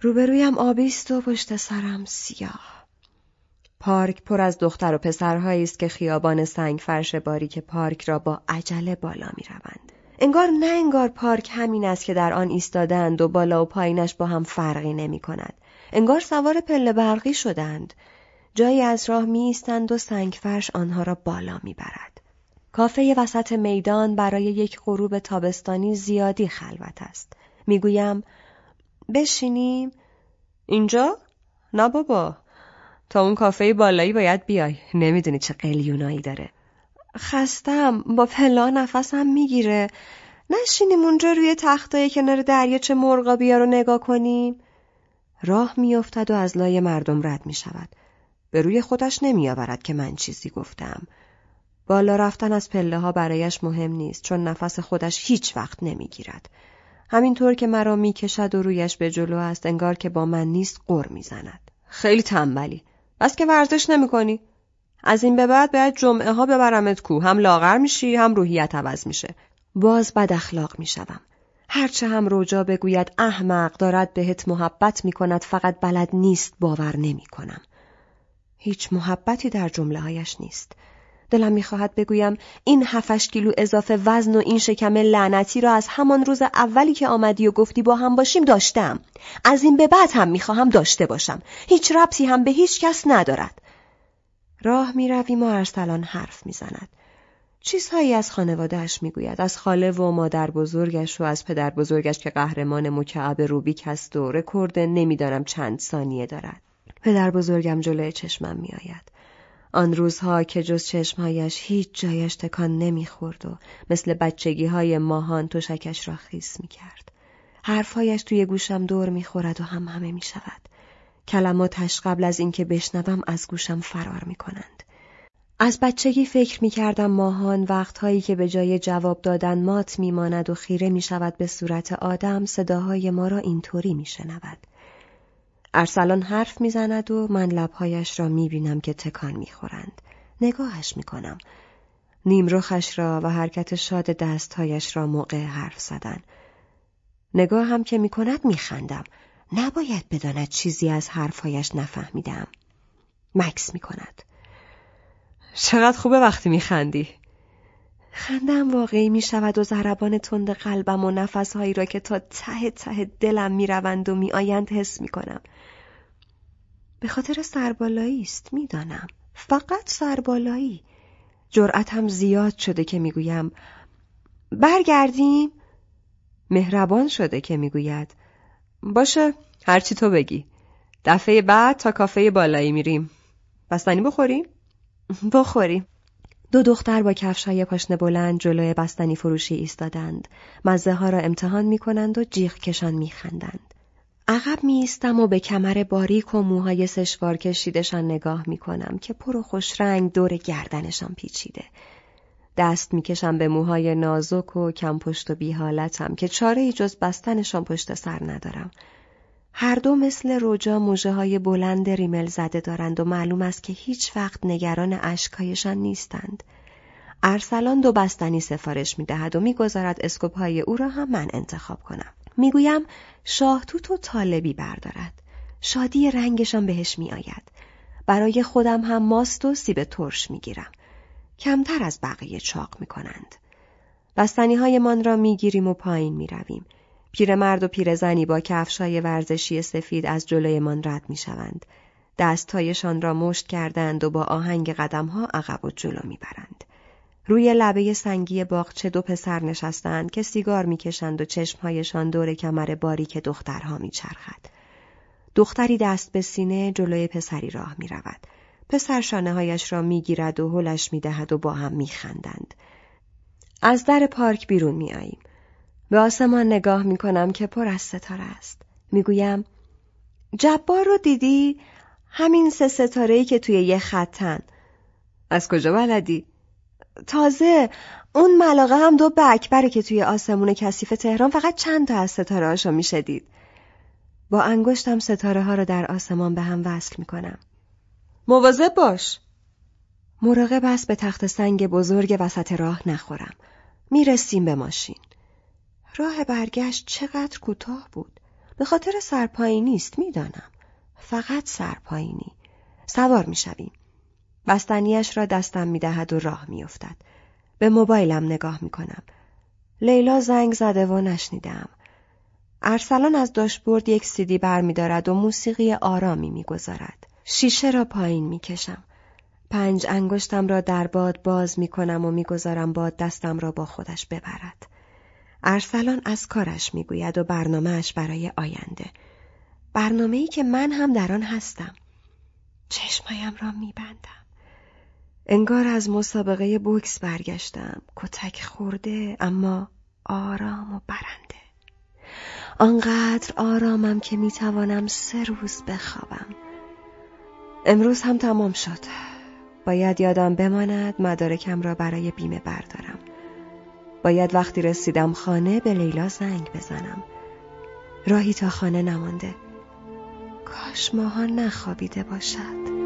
روبرویم آبیست و پشت سرم سیاه. پارک پر از دختر و پسرهایی است که خیابان سنگ فرش باریک پارک را با عجله بالا می روند. انگار نه انگار پارک همین است که در آن ایستادند و بالا و پایینش با هم فرقی نمی کند. انگار سوار پله برقی شدند. جایی از راه می ایستند و سنگ فرش آنها را بالا می برد. کافه وسط میدان برای یک غروب تابستانی زیادی خلوت است. می‌گویم بشینیم؟ اینجا؟ نه بابا تا اون کافه بالایی باید بیای نمی‌دونی چه قلیونایی داره خستم با پلا نفسم می‌گیره نشینیم اونجا روی تختای کنار دریاچه مرغابیا رو نگاه کنیم راه میافتد و از لای مردم رد می شود. به روی خودش نمیآورد که من چیزی گفتم. بالا رفتن از پله ها برایش مهم نیست چون نفس خودش هیچ وقت نمی‌گیرد. همینطور که مرا می‌کشد و رویش به جلو است انگار که با من نیست قر می‌زند. خیلی تنبلی. بس که ورزش نمی‌کنی. از این به بعد باید جمعه ها ببرمت کو هم لاغر میشی هم روحیت عوض میشه. باز بد اخلاق می‌شوم. هرچه هم روجا بگوید احمق دارد بهت محبت می‌کند فقط بلد نیست باور نمی‌کنم. هیچ محبتی در جمله هایش نیست. دلم می‌خواهد بگویم این هفش کیلو اضافه وزن و این شکم لعنتی را از همان روز اولی که آمدی و گفتی با هم باشیم داشتم. از این به بعد هم می‌خواهم داشته باشم. هیچ ربطی هم به هیچ کس ندارد. راه می رویم و ارسلان حرف می‌زند چیزهایی از خانوادهش می‌گوید از خاله و مادر بزرگش و از پدر بزرگش که قهرمان مکعب روبیک است و رکورد نمی‌دانم چند ثانیه دارد پدر بزرگم جلوی چشمم میآید آن روزها که جز چشمهایش هیچ جایش تکان نمی‌خورد و مثل بچگی های ماهان شکش را خیس می‌کرد. حرفهایش توی گوشم دور می‌خورد و هم همه می‌شود. کلماتش قبل از اینکه بشنوم از گوشم فرار می‌کنند. از بچگی فکر می‌کردم ماهان وقتهایی که به جای جواب دادن مات میماند و خیره می‌شود به صورت آدم صداهای ما را اینطوری میشنود. ارسلان حرف می‌زند و من لبهایش را می‌بینم که تکان می‌خورند. نگاهش می‌کنم. نیمرخش را و حرکت شاد دستهایش را موقع حرف زدن. نگاه هم که می‌کند میخندم. نباید بداند چیزی از حرفهایش نفهمیدم. مکس می‌کند. چقدر خوبه وقتی میخندی. خندم واقعی می شود و ضربان تند قلبم و نفسهایی را که تا ته ته دلم می روند و می آیند حس می کنم. به خاطر سربالایی است می‌دانم فقط سربالایی جرأتم زیاد شده که می‌گویم برگردیم مهربان شده که می‌گوید باشه هرچی تو بگی دفعه بعد تا کافه بالایی میریم بستنی بخوریم؟ بخوریم دو دختر با کفشای پاشنه بلند جلوی بستنی فروشی ایستادند مزه ها را امتحان می کنند و جیغ کشان می خندند. عقب می و به کمر باریک و موهای سشوار کشیدشان نگاه می کنم که پر و خوش رنگ دور گردنشان پیچیده. دست می‌کشم به موهای نازک و کم پشت و بی حالتم که چاره ای جز بستنشان پشت سر ندارم. هر دو مثل روجا موجه های بلند ریمل زده دارند و معلوم است که هیچ وقت نگران اشکهایشان نیستند. ارسلان دو بستنی سفارش می دهد و می‌گذارد اسکوپ های او را هم من انتخاب کنم. می‌گویم شاهتوت و طالبی بردارد. شادی رنگشان بهش می آید. برای خودم هم ماست و سیب ترش می گیرم. کمتر از بقیه چاق می کنند. بستنی های من را می گیریم و پایین می رویم. پیرمرد و پیرزنی با کفشای ورزشی سفید از جلویمان رد می شوند. دستهایشان را مشت کردند و با آهنگ قدمها عقب و جلو می‌برند. روی لبه سنگی باغچه دو پسر نشستند که سیگار می‌کشند و چشمهایشان دور کمر باریک دخترها میچرخد. دختری دست به سینه جلوی پسری راه می رود. پسر شانه هایش را می گیرد و هلش می دهد و با هم می خندند. از در پارک بیرون می آییم. به آسمان نگاه می کنم که پر از ستاره است. می گویم جبار رو دیدی؟ همین سه ستاره که توی یه خطن. از کجا بلدی؟ تازه اون ملاقه هم دو بکبره که توی آسمون کثیف تهران فقط چند تا از ستاره هاشو میشه دید. با انگشتم ستاره ها را در آسمان به هم وصل می کنم. مواظب باش. مراقب است به تخت سنگ بزرگ وسط راه نخورم. می‌رسیم به ماشین. راه برگشت چقدر کوتاه بود. به خاطر سرپایینی است می‌دانم. فقط سرپایینی. سوار می‌شویم. بستنیش را دستم می‌دهد و راه میافتد. به موبایلم نگاه می‌کنم. لیلا زنگ زده و نشنیدم. ارسلان از داشبورد یک سیدی برمیدارد و موسیقی آرامی می‌گذارد. شیشه را پایین می‌کشم. پنج انگشتم را در باد باز می‌کنم و می‌گذارم باد دستم را با خودش ببرد. ارسلان از کارش می‌گوید و برنامهش برای آینده. برنامه ای که من هم در آن هستم. چشمایم را میبندم. انگار از مسابقه بوکس برگشتم. کتک خورده اما آرام و برنده. آنقدر آرامم که می‌توانم سه روز بخوابم امروز هم تمام شد باید یادم بماند مدارکم را برای بیمه بردارم باید وقتی رسیدم خانه به لیلا زنگ بزنم. راهی تا خانه نمانده. کاش ماها نخوابیده باشد.